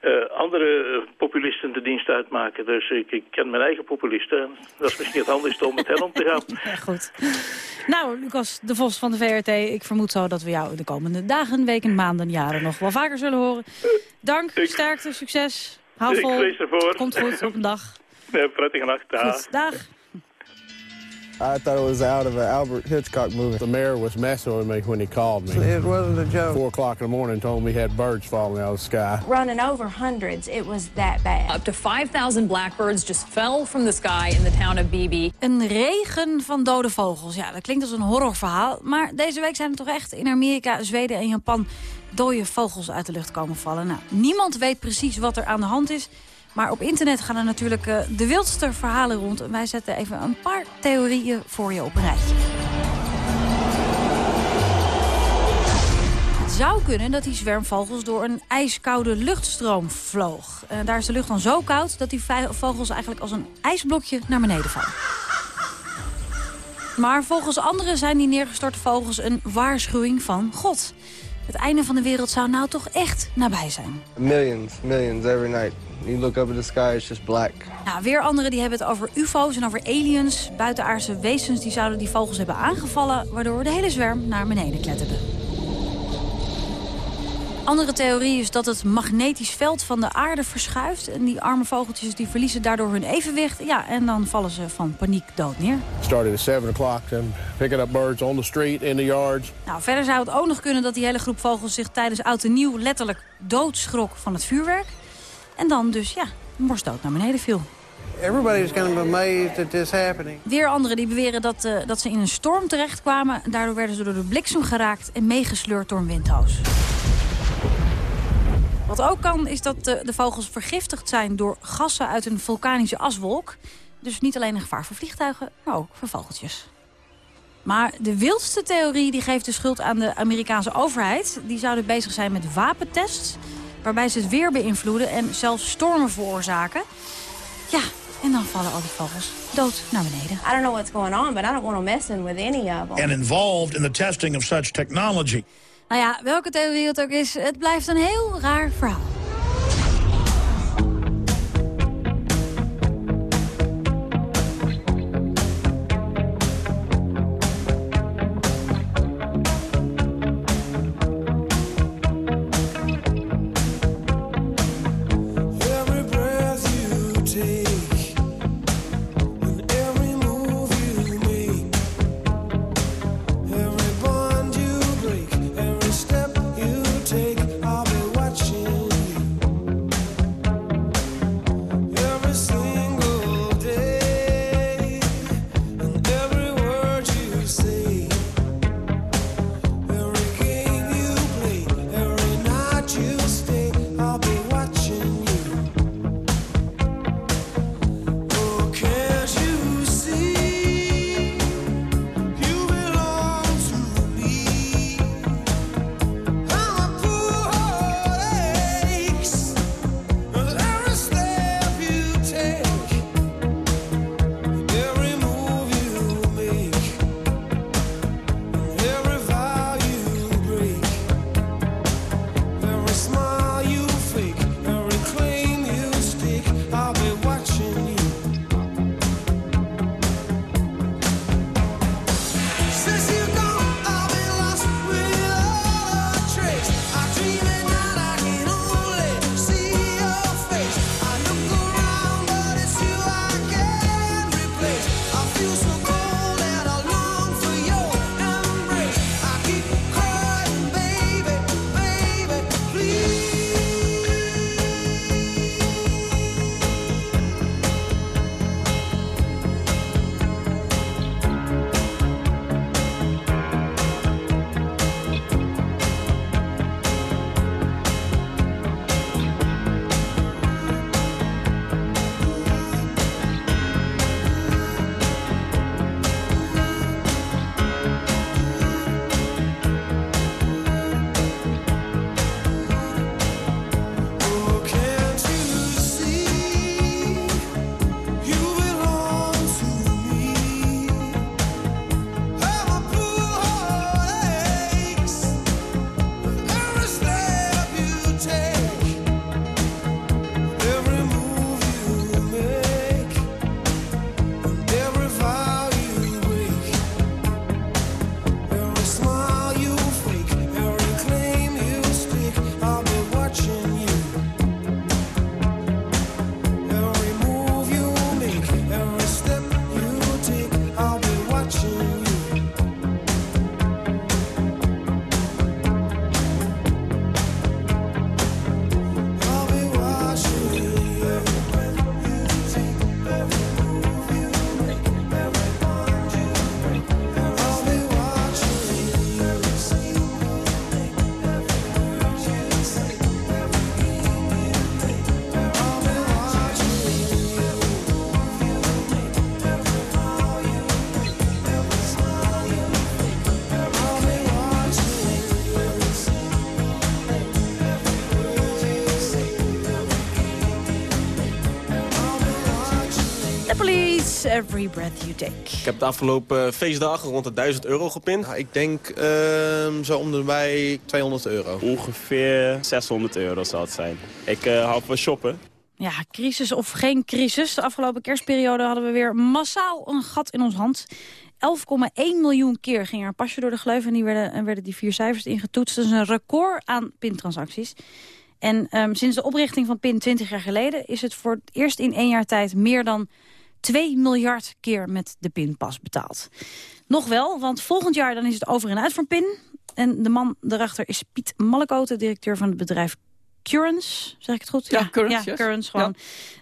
eh, andere eh, populisten de dienst uitmaken. Dus ik, ik ken mijn eigen populisten. en Dat is misschien het handigste om met hen om te gaan. Ja, goed. Nou, Lucas de Vos van de VRT, ik vermoed zo dat we jou de komende dagen, weken, maanden, jaren nog wel vaker zullen horen. Dank, sterkte, succes. Hou ik vol. vrees ervoor. Komt goed op een dag. Prettige nacht. Dag. Goed, dag. I thought it was out of an Albert Hitchcock movie. The mayor was messing with me when he called me. It wasn't a joke. Four o'clock in the morning told me he had birds falling out of the sky. running over hundreds. It was that bad. Up to 5,000 blackbirds just fell from the sky in the town of Beebe. Een regen van dode vogels. Ja, dat klinkt als een horrorverhaal. Maar deze week zijn er toch echt in Amerika, Zweden en Japan... dode vogels uit de lucht komen vallen. Nou, niemand weet precies wat er aan de hand is. Maar op internet gaan er natuurlijk eh, de wildste verhalen rond. En wij zetten even een paar theorieën voor je op een rijtje. Het zou kunnen dat die zwermvogels door een ijskoude luchtstroom vloog. Eh, daar is de lucht dan zo koud dat die vogels eigenlijk als een ijsblokje naar beneden vallen. Maar volgens anderen zijn die neergestorte vogels een waarschuwing van God. Het einde van de wereld zou nou toch echt nabij zijn. Millions, millions every night. You look up at the sky, it's just black. Nou, weer anderen die hebben het over ufo's en over aliens. Buitenaardse wezens die zouden die vogels hebben aangevallen... waardoor de hele zwerm naar beneden kletterde. Andere theorie is dat het magnetisch veld van de aarde verschuift... en die arme vogeltjes die verliezen daardoor hun evenwicht. Ja, en dan vallen ze van paniek dood neer. Started at 7 o'clock and picking up birds on the street, in the yards. Nou, verder zou het ook nog kunnen dat die hele groep vogels zich tijdens oud en nieuw letterlijk doodschrok van het vuurwerk. En dan dus, ja, borstdood naar beneden viel. Everybody's kind of amazed that this happening. Weer anderen die beweren dat, eh, dat ze in een storm terechtkwamen. Daardoor werden ze door de bliksem geraakt en meegesleurd door een windhoos. Wat ook kan, is dat de, de vogels vergiftigd zijn door gassen uit een vulkanische aswolk. Dus niet alleen een gevaar voor vliegtuigen, maar ook voor vogeltjes. Maar de wildste theorie die geeft de schuld aan de Amerikaanse overheid. Die zouden bezig zijn met wapentests, waarbij ze het weer beïnvloeden en zelfs stormen veroorzaken. Ja, en dan vallen al die vogels dood naar beneden. I don't know what's going on, but I don't want to mess in with any of them. and involved in the testing of such technology. Nou ja, welke theorie het ook is, het blijft een heel raar verhaal. Every Breath You Take. Ik heb de afgelopen feestdagen rond de 1000 euro gepind. ik denk ehm, zo om de bij 200 euro. Ongeveer 600 euro zal het zijn. Ik uh, hou van shoppen. Ja, crisis of geen crisis. De afgelopen kerstperiode hadden we weer massaal een gat in ons hand. 11,1 miljoen keer ging er een pasje door de gleuf... en die werden, en werden die vier cijfers ingetoetst. Dat is een record aan pintransacties. En um, sinds de oprichting van PIN 20 jaar geleden... is het voor het eerst in één jaar tijd meer dan 2 miljard keer met de pinpas betaald. Nog wel, want volgend jaar dan is het over en uit voor PIN. En de man daarachter is Piet Mallekoten, directeur van het bedrijf Currents, zeg ik het goed? Ja, Currents, ja, Currents gewoon.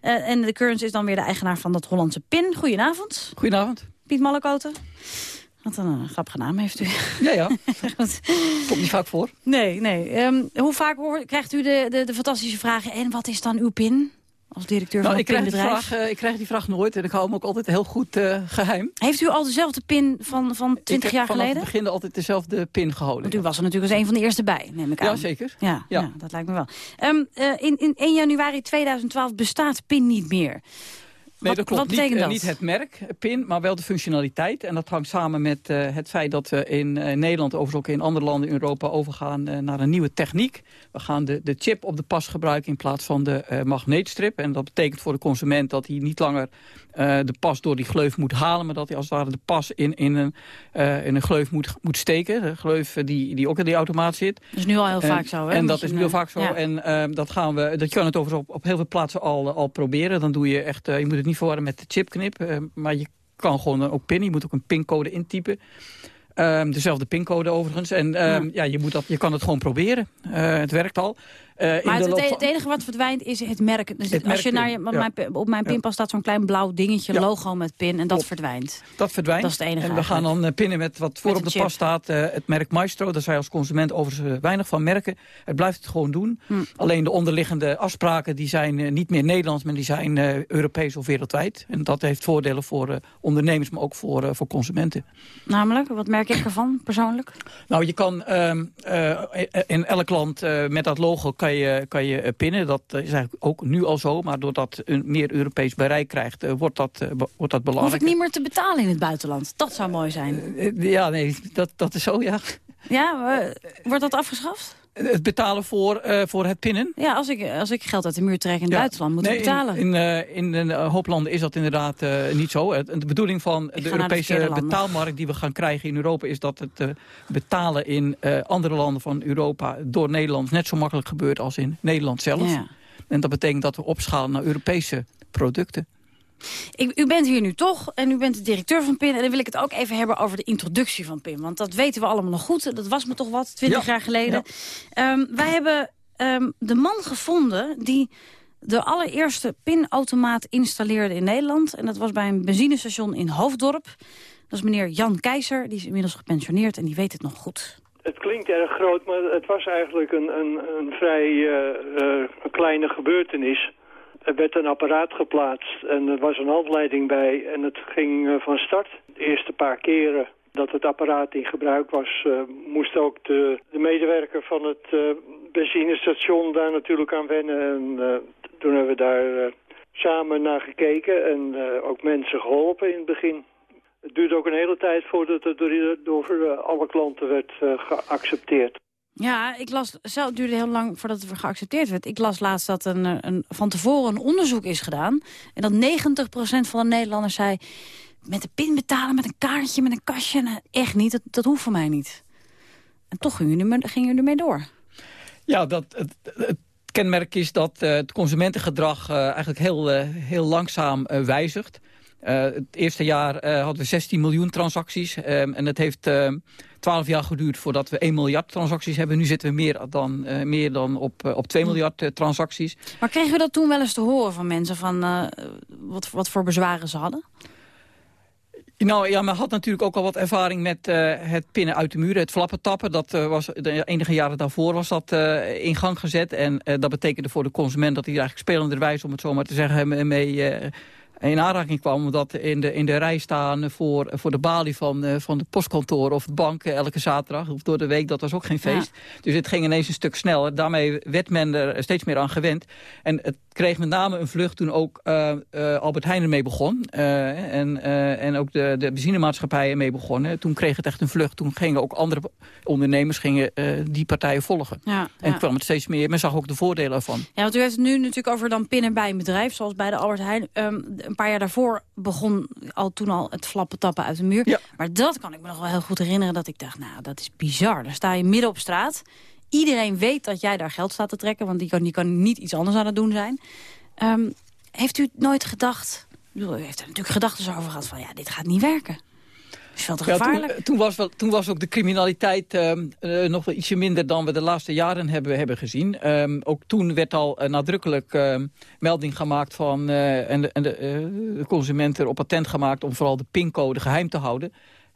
Ja. Uh, en de Currents is dan weer de eigenaar van dat Hollandse PIN. Goedenavond. Goedenavond. Piet Mallekoten. Wat een uh, grappige naam heeft u. Ja, ja. Komt niet vaak voor. Nee, nee. Um, hoe vaak krijgt u de, de, de fantastische vragen... en wat is dan uw PIN? Als directeur nou, van ik een pinbedrijf. vraag, uh, ik krijg die vraag nooit en ik hou hem ook altijd heel goed uh, geheim. Heeft u al dezelfde pin van, van 20 jaar geleden? Ik heb het begin altijd dezelfde pin gehouden. Want u was er natuurlijk als een van de eerste bij, neem ik aan. Ja, zeker. Ja, ja. ja dat lijkt me wel. Um, uh, in, in 1 januari 2012 bestaat pin niet meer. Nee, dat klopt. Wat betekent niet, dat? niet het merk, PIN, maar wel de functionaliteit. En dat hangt samen met uh, het feit dat we in uh, Nederland, overigens ook in andere landen in Europa, overgaan uh, naar een nieuwe techniek. We gaan de, de chip op de pas gebruiken in plaats van de magneetstrip. En dat betekent voor de consument dat hij niet langer de pas door die gleuf moet halen, maar dat hij als het ware de pas in, in, een, in een gleuf moet, moet steken. De gleuf die, die ook in die automaat zit. Dat is nu al heel en, vaak zo, hè? En dat is nu al vaak zo. Ja. En dat, gaan we, dat kan het overigens op, op heel veel plaatsen al, al proberen. Dan doe je echt, je moet het niet verwarren met de chipknip. Uh, maar je kan gewoon ook pinnen. Je moet ook een pincode intypen. Um, dezelfde pincode overigens. En um, ja. ja. je, moet dat, je kan het gewoon proberen. Uh, het werkt al. Uh, maar het, het, enige wat verdwijnt is het merk. Dus het als je naar je, ja. mijn, op mijn pinpas staat zo'n klein blauw dingetje, Ja. logo met pin. En dat verdwijnt. Dat verdwijnt. Dat is het enige En we gaan dan uh, pinnen met wat voor Met op de pas staat. uh, het merk Maestro. Daar je als consument overigens weinig van merken. Het blijft het gewoon doen. Hm. Alleen de onderliggende afspraken die zijn uh, niet meer Nederlands. Maar die zijn Europees of wereldwijd. En dat heeft voordelen voor ondernemers. Maar ook voor, voor consumenten. Namelijk, wat merk ik ervan persoonlijk? Nou, je kan uh, in elk land met dat logo kan je, kan je uh, pinnen. Dat is eigenlijk ook nu al zo. Maar doordat een meer Europees bereik krijgt, uh, wordt, dat, wordt dat belangrijk. Hoef ik niet meer te betalen in het buitenland? Dat zou mooi zijn. Ja, nee, dat, dat is zo, ja. Ja, wordt dat afgeschaft? Het betalen voor, uh, voor het pinnen? Ja, als ik, als ik geld uit de muur trek in ja. buitenland, moet nee, ik betalen. In, in, uh, in een hoop landen is dat inderdaad uh, niet zo. De bedoeling van ik de Europese de betaalmarkt die we gaan krijgen in Europa... is dat het betalen in andere landen van Europa door Nederland... net zo makkelijk gebeurt als in Nederland zelf. Ja. En dat betekent dat we opschalen naar Europese producten. Ik, u bent hier nu toch en u bent de directeur van PIN. En dan wil ik het ook even hebben over de introductie van PIN. Want dat weten we allemaal nog goed. Dat was me toch wat, twintig Ja. jaar geleden. Ja. Um, wij hebben um, de man gevonden die de allereerste pinautomaat installeerde in Nederland. En dat was bij een benzinestation in Hoofddorp. Dat is meneer Jan Keizer. Die is inmiddels gepensioneerd en die weet het nog goed. Het klinkt erg groot, maar het was eigenlijk een, een, een vrij uh, uh, kleine gebeurtenis. Er werd een apparaat geplaatst en er was een handleiding bij en het ging uh, van start. De eerste paar keren dat het apparaat in gebruik was, uh, moest ook de, de medewerker van het uh, benzinestation daar natuurlijk aan wennen. En toen hebben we daar samen naar gekeken en ook mensen geholpen in het begin. Het duurde ook een hele tijd voordat het door, door alle klanten werd geaccepteerd. Ja, ik las, het duurde heel lang voordat het geaccepteerd werd. Ik las laatst dat een, een, van tevoren een onderzoek is gedaan. En dat 90% van de Nederlanders zei... met de pin betalen, met een kaartje, met een kastje. Nou, echt niet, dat, dat hoeft voor mij niet. En toch gingen jullie, gingen jullie ermee door. Ja, dat, het, kenmerk is dat uh, het consumentengedrag uh, eigenlijk heel, heel langzaam wijzigt. Het eerste jaar hadden we 16 miljoen transacties. Um, en het heeft uh, 12 jaar geduurd voordat we 1 miljard transacties hebben. Nu zitten we meer dan, meer dan op, op 2 miljard transacties. Maar kregen we dat toen wel eens te horen van mensen? Van, wat, wat voor bezwaren ze hadden? Nou ja, men had natuurlijk ook al wat ervaring met uh, het pinnen uit de muren, het flappen tappen. Dat uh, was de enige jaren daarvoor was dat uh, in gang gezet. En dat betekende voor de consument dat hij eigenlijk spelenderwijs, om het zo maar te zeggen, mee in aanraking kwam. Omdat in de, in de rij staan voor, voor de balie van, van de postkantoor of de bank elke zaterdag of door de week, dat was ook geen feest. Ja. Dus het ging ineens een stuk sneller. Daarmee werd men er steeds meer aan gewend. En het kreeg met name een vlucht toen ook uh, uh, Albert Heijn ermee begon. Uh, en, en ook de, de benzinemaatschappijen mee begonnen. Toen kreeg het echt een vlucht. Toen gingen ook andere ondernemers gingen, die partijen volgen. Ja, en ja. kwam het steeds meer. Men zag ook de voordelen ervan. Ja, want u heeft het nu natuurlijk over dan pinnen bij een bedrijf. Zoals bij de Albert Heijn. Um, een paar jaar daarvoor begon al toen al het flappen tappen uit de muur. Ja. Maar dat kan ik me nog wel heel goed herinneren. Dat ik dacht, nou dat is bizar. Dan sta je midden op straat. Iedereen weet dat jij daar geld staat te trekken. Want die kan, die kan niet iets anders aan het doen zijn. Um, heeft u nooit gedacht... U heeft er natuurlijk gedachten over gehad van... ja, dit gaat niet werken. Is veel te gevaarlijk. Ja, toen, toen, was wel, toen was ook de criminaliteit um, uh, nog wel ietsje minder... dan we de laatste jaren hebben, hebben gezien. Um, ook toen werd al uh, nadrukkelijk melding gemaakt van... eh, en, de, en de, de consumenten op patent gemaakt... om vooral de pincode geheim te houden...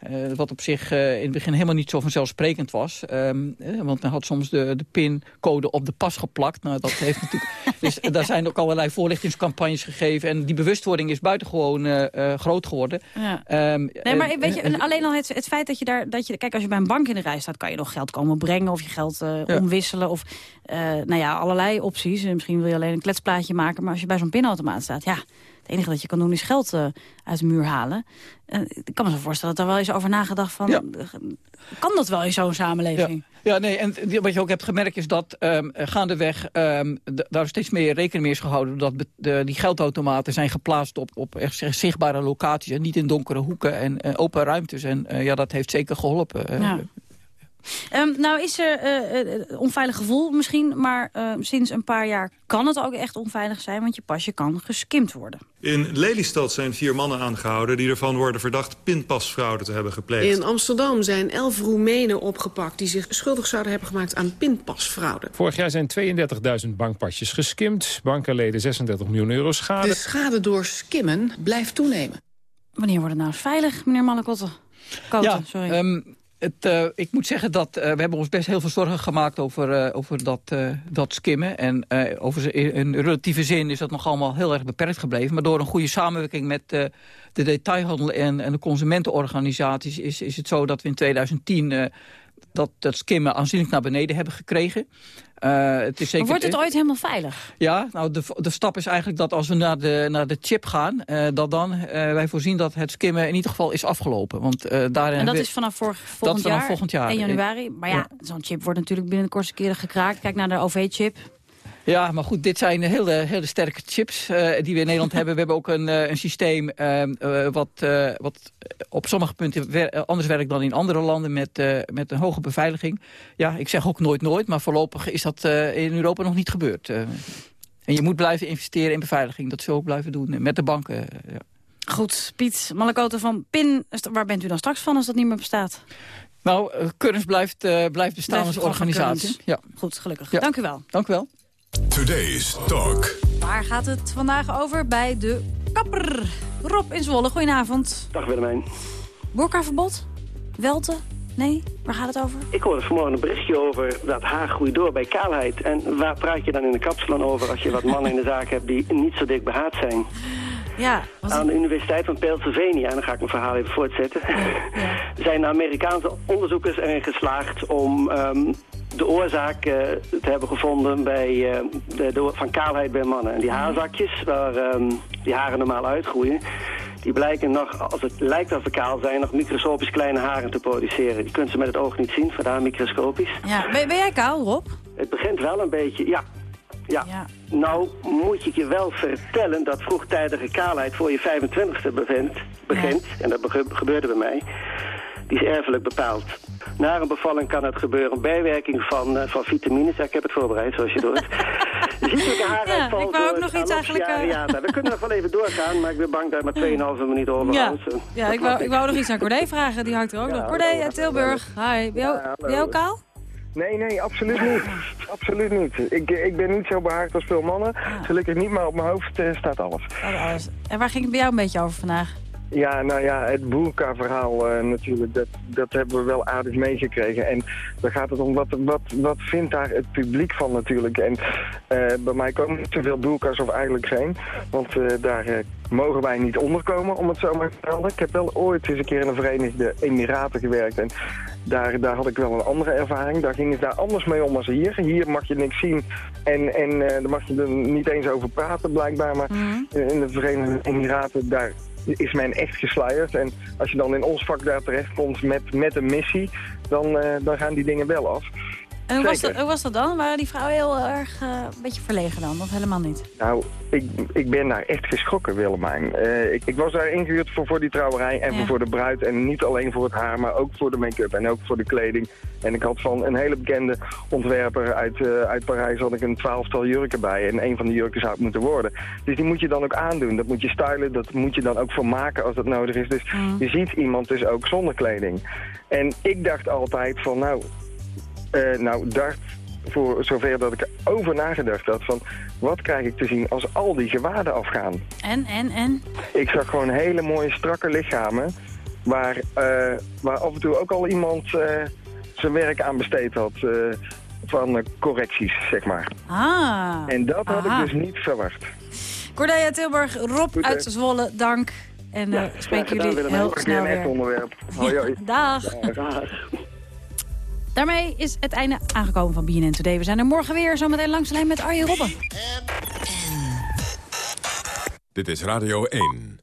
Uh, wat op zich uh, in het begin helemaal niet zo vanzelfsprekend was. Um, uh, want men had soms de, de pincode op de pas geplakt. Nou, dat heeft natuurlijk, dus daar zijn ook allerlei voorlichtingscampagnes gegeven. En die bewustwording is buitengewoon groot geworden. Ja. Um, nee, maar weet je, alleen al het, het, feit dat je daar... Dat je, kijk, als je bij een bank in de rij staat... kan je nog geld komen brengen of je geld ja. omwisselen. Of nou ja, allerlei opties. Misschien wil je alleen een kletsplaatje maken. Maar als je bij zo'n pinautomaat staat... ja. Het enige dat je kan doen is geld uh, uit de muur halen. Uh, ik kan me zo voorstellen dat er wel eens over nagedacht van... Ja. kan dat wel in zo'n samenleving? Ja. ja, nee, en wat je ook hebt gemerkt is dat um, gaandeweg... Um, daar steeds meer rekening mee is gehouden... dat de, die geldautomaten zijn geplaatst op, op echt zichtbare locaties... en niet in donkere hoeken en open ruimtes. En ja, dat heeft zeker geholpen. Ja. Um, nou is er uh, onveilig gevoel misschien, maar uh, sinds een paar jaar kan het ook echt onveilig zijn, want je pasje kan geskimd worden. In Lelystad zijn vier mannen aangehouden die ervan worden verdacht pinpasfraude te hebben gepleegd. In Amsterdam zijn elf Roemenen opgepakt die zich schuldig zouden hebben gemaakt aan pinpasfraude. Vorig jaar zijn 32.000 bankpasjes geskimd, banken leden 36 miljoen euro schade. De schade door skimmen blijft toenemen. Wanneer wordt het nou veilig, meneer Mallekotte? Koten, ja, sorry. Um, uh, ik moet zeggen dat uh, we hebben ons best heel veel zorgen gemaakt over, uh, over dat, dat skimmen. En over in relatieve zin is dat nog allemaal heel erg beperkt gebleven. Maar door een goede samenwerking met de detailhandel en, en de consumentenorganisaties... Is, is het zo dat we in 2010 dat, dat skimmen aanzienlijk naar beneden hebben gekregen. Uh, het is zeker... Maar wordt het ooit helemaal veilig? Ja, nou de, de stap is eigenlijk dat als we naar de, naar de chip gaan... Uh, dat dan uh, wij voorzien dat het skimmen in ieder geval is afgelopen. Want, daarin en dat is vanaf vorig, volgend, dat jaar, vanaf volgend jaar? 1 januari. Maar ja, ja. zo'n chip wordt natuurlijk binnen de kortste keren gekraakt. Kijk naar de OV-chip. Ja, maar goed, dit zijn hele, hele sterke chips uh, die we in Nederland hebben. We hebben ook een, uh, een systeem uh, wat, wat op sommige punten wer anders werkt dan in andere landen met, met een hoge beveiliging. Ja, ik zeg ook nooit nooit, maar voorlopig is dat in Europa nog niet gebeurd. en je moet blijven investeren in beveiliging. Dat zullen we ook blijven doen met de banken. Ja. Goed, Piet Mallekoten van PIN. Waar bent u dan straks van als dat niet meer bestaat? Nou, Currens blijft, blijft bestaan blijft als organisatie. Ja. Goed, gelukkig. Ja. Dank u wel. Dank u wel. Today's Talk. Waar gaat het vandaag over bij de kapper? Rob in Zwolle, goedenavond. Dag Willemijn. Boerkaverbod? Welte? Nee? Waar gaat het over? Ik hoorde vanmorgen een berichtje over dat haar groeit door bij kaalheid. En waar praat je dan in de kapsalon over als je wat mannen in de zaak hebt die niet zo dik behaard zijn? Ja, Aan de Universiteit van Pennsylvania, en dan ga ik mijn verhaal even voortzetten, ja, ja. zijn Amerikaanse onderzoekers erin geslaagd om um, de oorzaak uh, te hebben gevonden bij, uh, de, de, van kaalheid bij mannen. En die haarzakjes, waar um, die haren normaal uitgroeien, die blijken nog, als het lijkt dat ze kaal zijn, nog microscopisch kleine haren te produceren. Die kunnen ze met het oog niet zien, vandaar microscopisch. Ja, ben, ben jij kaal, Rob? Het begint wel een beetje, ja. Ja. ja. Nou moet ik je wel vertellen dat vroegtijdige kaalheid voor je 25ste begint, begint ja. en dat gebeurde bij mij, die is erfelijk bepaald. Na een bevalling kan het gebeuren. Bijwerking van, uh, van vitamines. Ja, ik heb het voorbereid, zoals je doet. Ziekelijke haaruitval. Ja, ik wou ook nog iets eigenlijk... Ja, ja, nou, we kunnen nog wel even doorgaan, maar ik ben bang dat ik maar 2,5 minuten over Ja, ja ik, wou, ik wou nog iets aan Cordé vragen. Die hangt er ook ja, nog. Cordé uit Tilburg. Hi. Ben jou, ben jou kaal? Nee, nee, absoluut niet. absoluut niet. Ik, ik ben niet zo behaard als veel mannen. Ja. Gelukkig niet, maar op mijn hoofd uh, staat alles. alles. En waar ging het bij jou een beetje over vandaag? Ja, nou ja, het boerka-verhaal uh, natuurlijk, dat, dat hebben we wel aardig meegekregen. En dan gaat het om, wat, wat, wat vindt daar het publiek van natuurlijk? En uh, bij mij komen niet zoveel boerka's of eigenlijk geen. Want uh, daar mogen wij niet onderkomen, om het zo maar te vertellen. Ik heb wel ooit eens een keer in de Verenigde Emiraten gewerkt. En daar, daar had ik wel een andere ervaring. Daar ging het daar anders mee om als hier. Hier mag je niks zien en, en daar mag je er niet eens over praten blijkbaar. Maar mm. in de Verenigde Emiraten, daar is men echt gesluierd. En als je dan in ons vak daar terechtkomt met, met een missie, dan, uh, dan gaan die dingen wel af. En hoe was, dat, hoe was dat dan? Waren die vrouwen heel erg uh, een beetje verlegen dan? Of helemaal niet? Nou, ik, ik ben daar echt geschrokken, Willemijn. Uh, ik, ik, was daar ingehuurd voor, voor die trouwerij en ja. voor de bruid. En niet alleen voor het haar, maar ook voor de make-up en ook voor de kleding. En ik had van een hele bekende ontwerper uit, uh, uit Parijs had ik een twaalftal jurken bij. En een van die jurken zou het moeten worden. Dus die moet je dan ook aandoen. Dat moet je stylen, dat moet je dan ook voor maken als dat nodig is. Dus mm. je ziet iemand dus ook zonder kleding. En ik dacht altijd van, nou, uh, nou, dacht voor zover dat ik erover nagedacht had van... wat krijg ik te zien als al die gewaden afgaan? En, en, en? Ik zag gewoon hele mooie strakke lichamen... waar, uh, waar af en toe ook al iemand uh, zijn werk aan besteed had... van correcties, zeg maar. Ah. En dat had Aha. ik dus niet verwacht. Cordelia Tilburg, Rob Goed, uit Zwolle, dank. En ja, spreken jullie heel snel weer. onderwerp. Hoi, hoi. Dag. Dag. Daarmee is het einde aangekomen van BNN Today. We zijn er morgen weer, zometeen langs de lijn met Arjen Robben. Dit is Radio 1.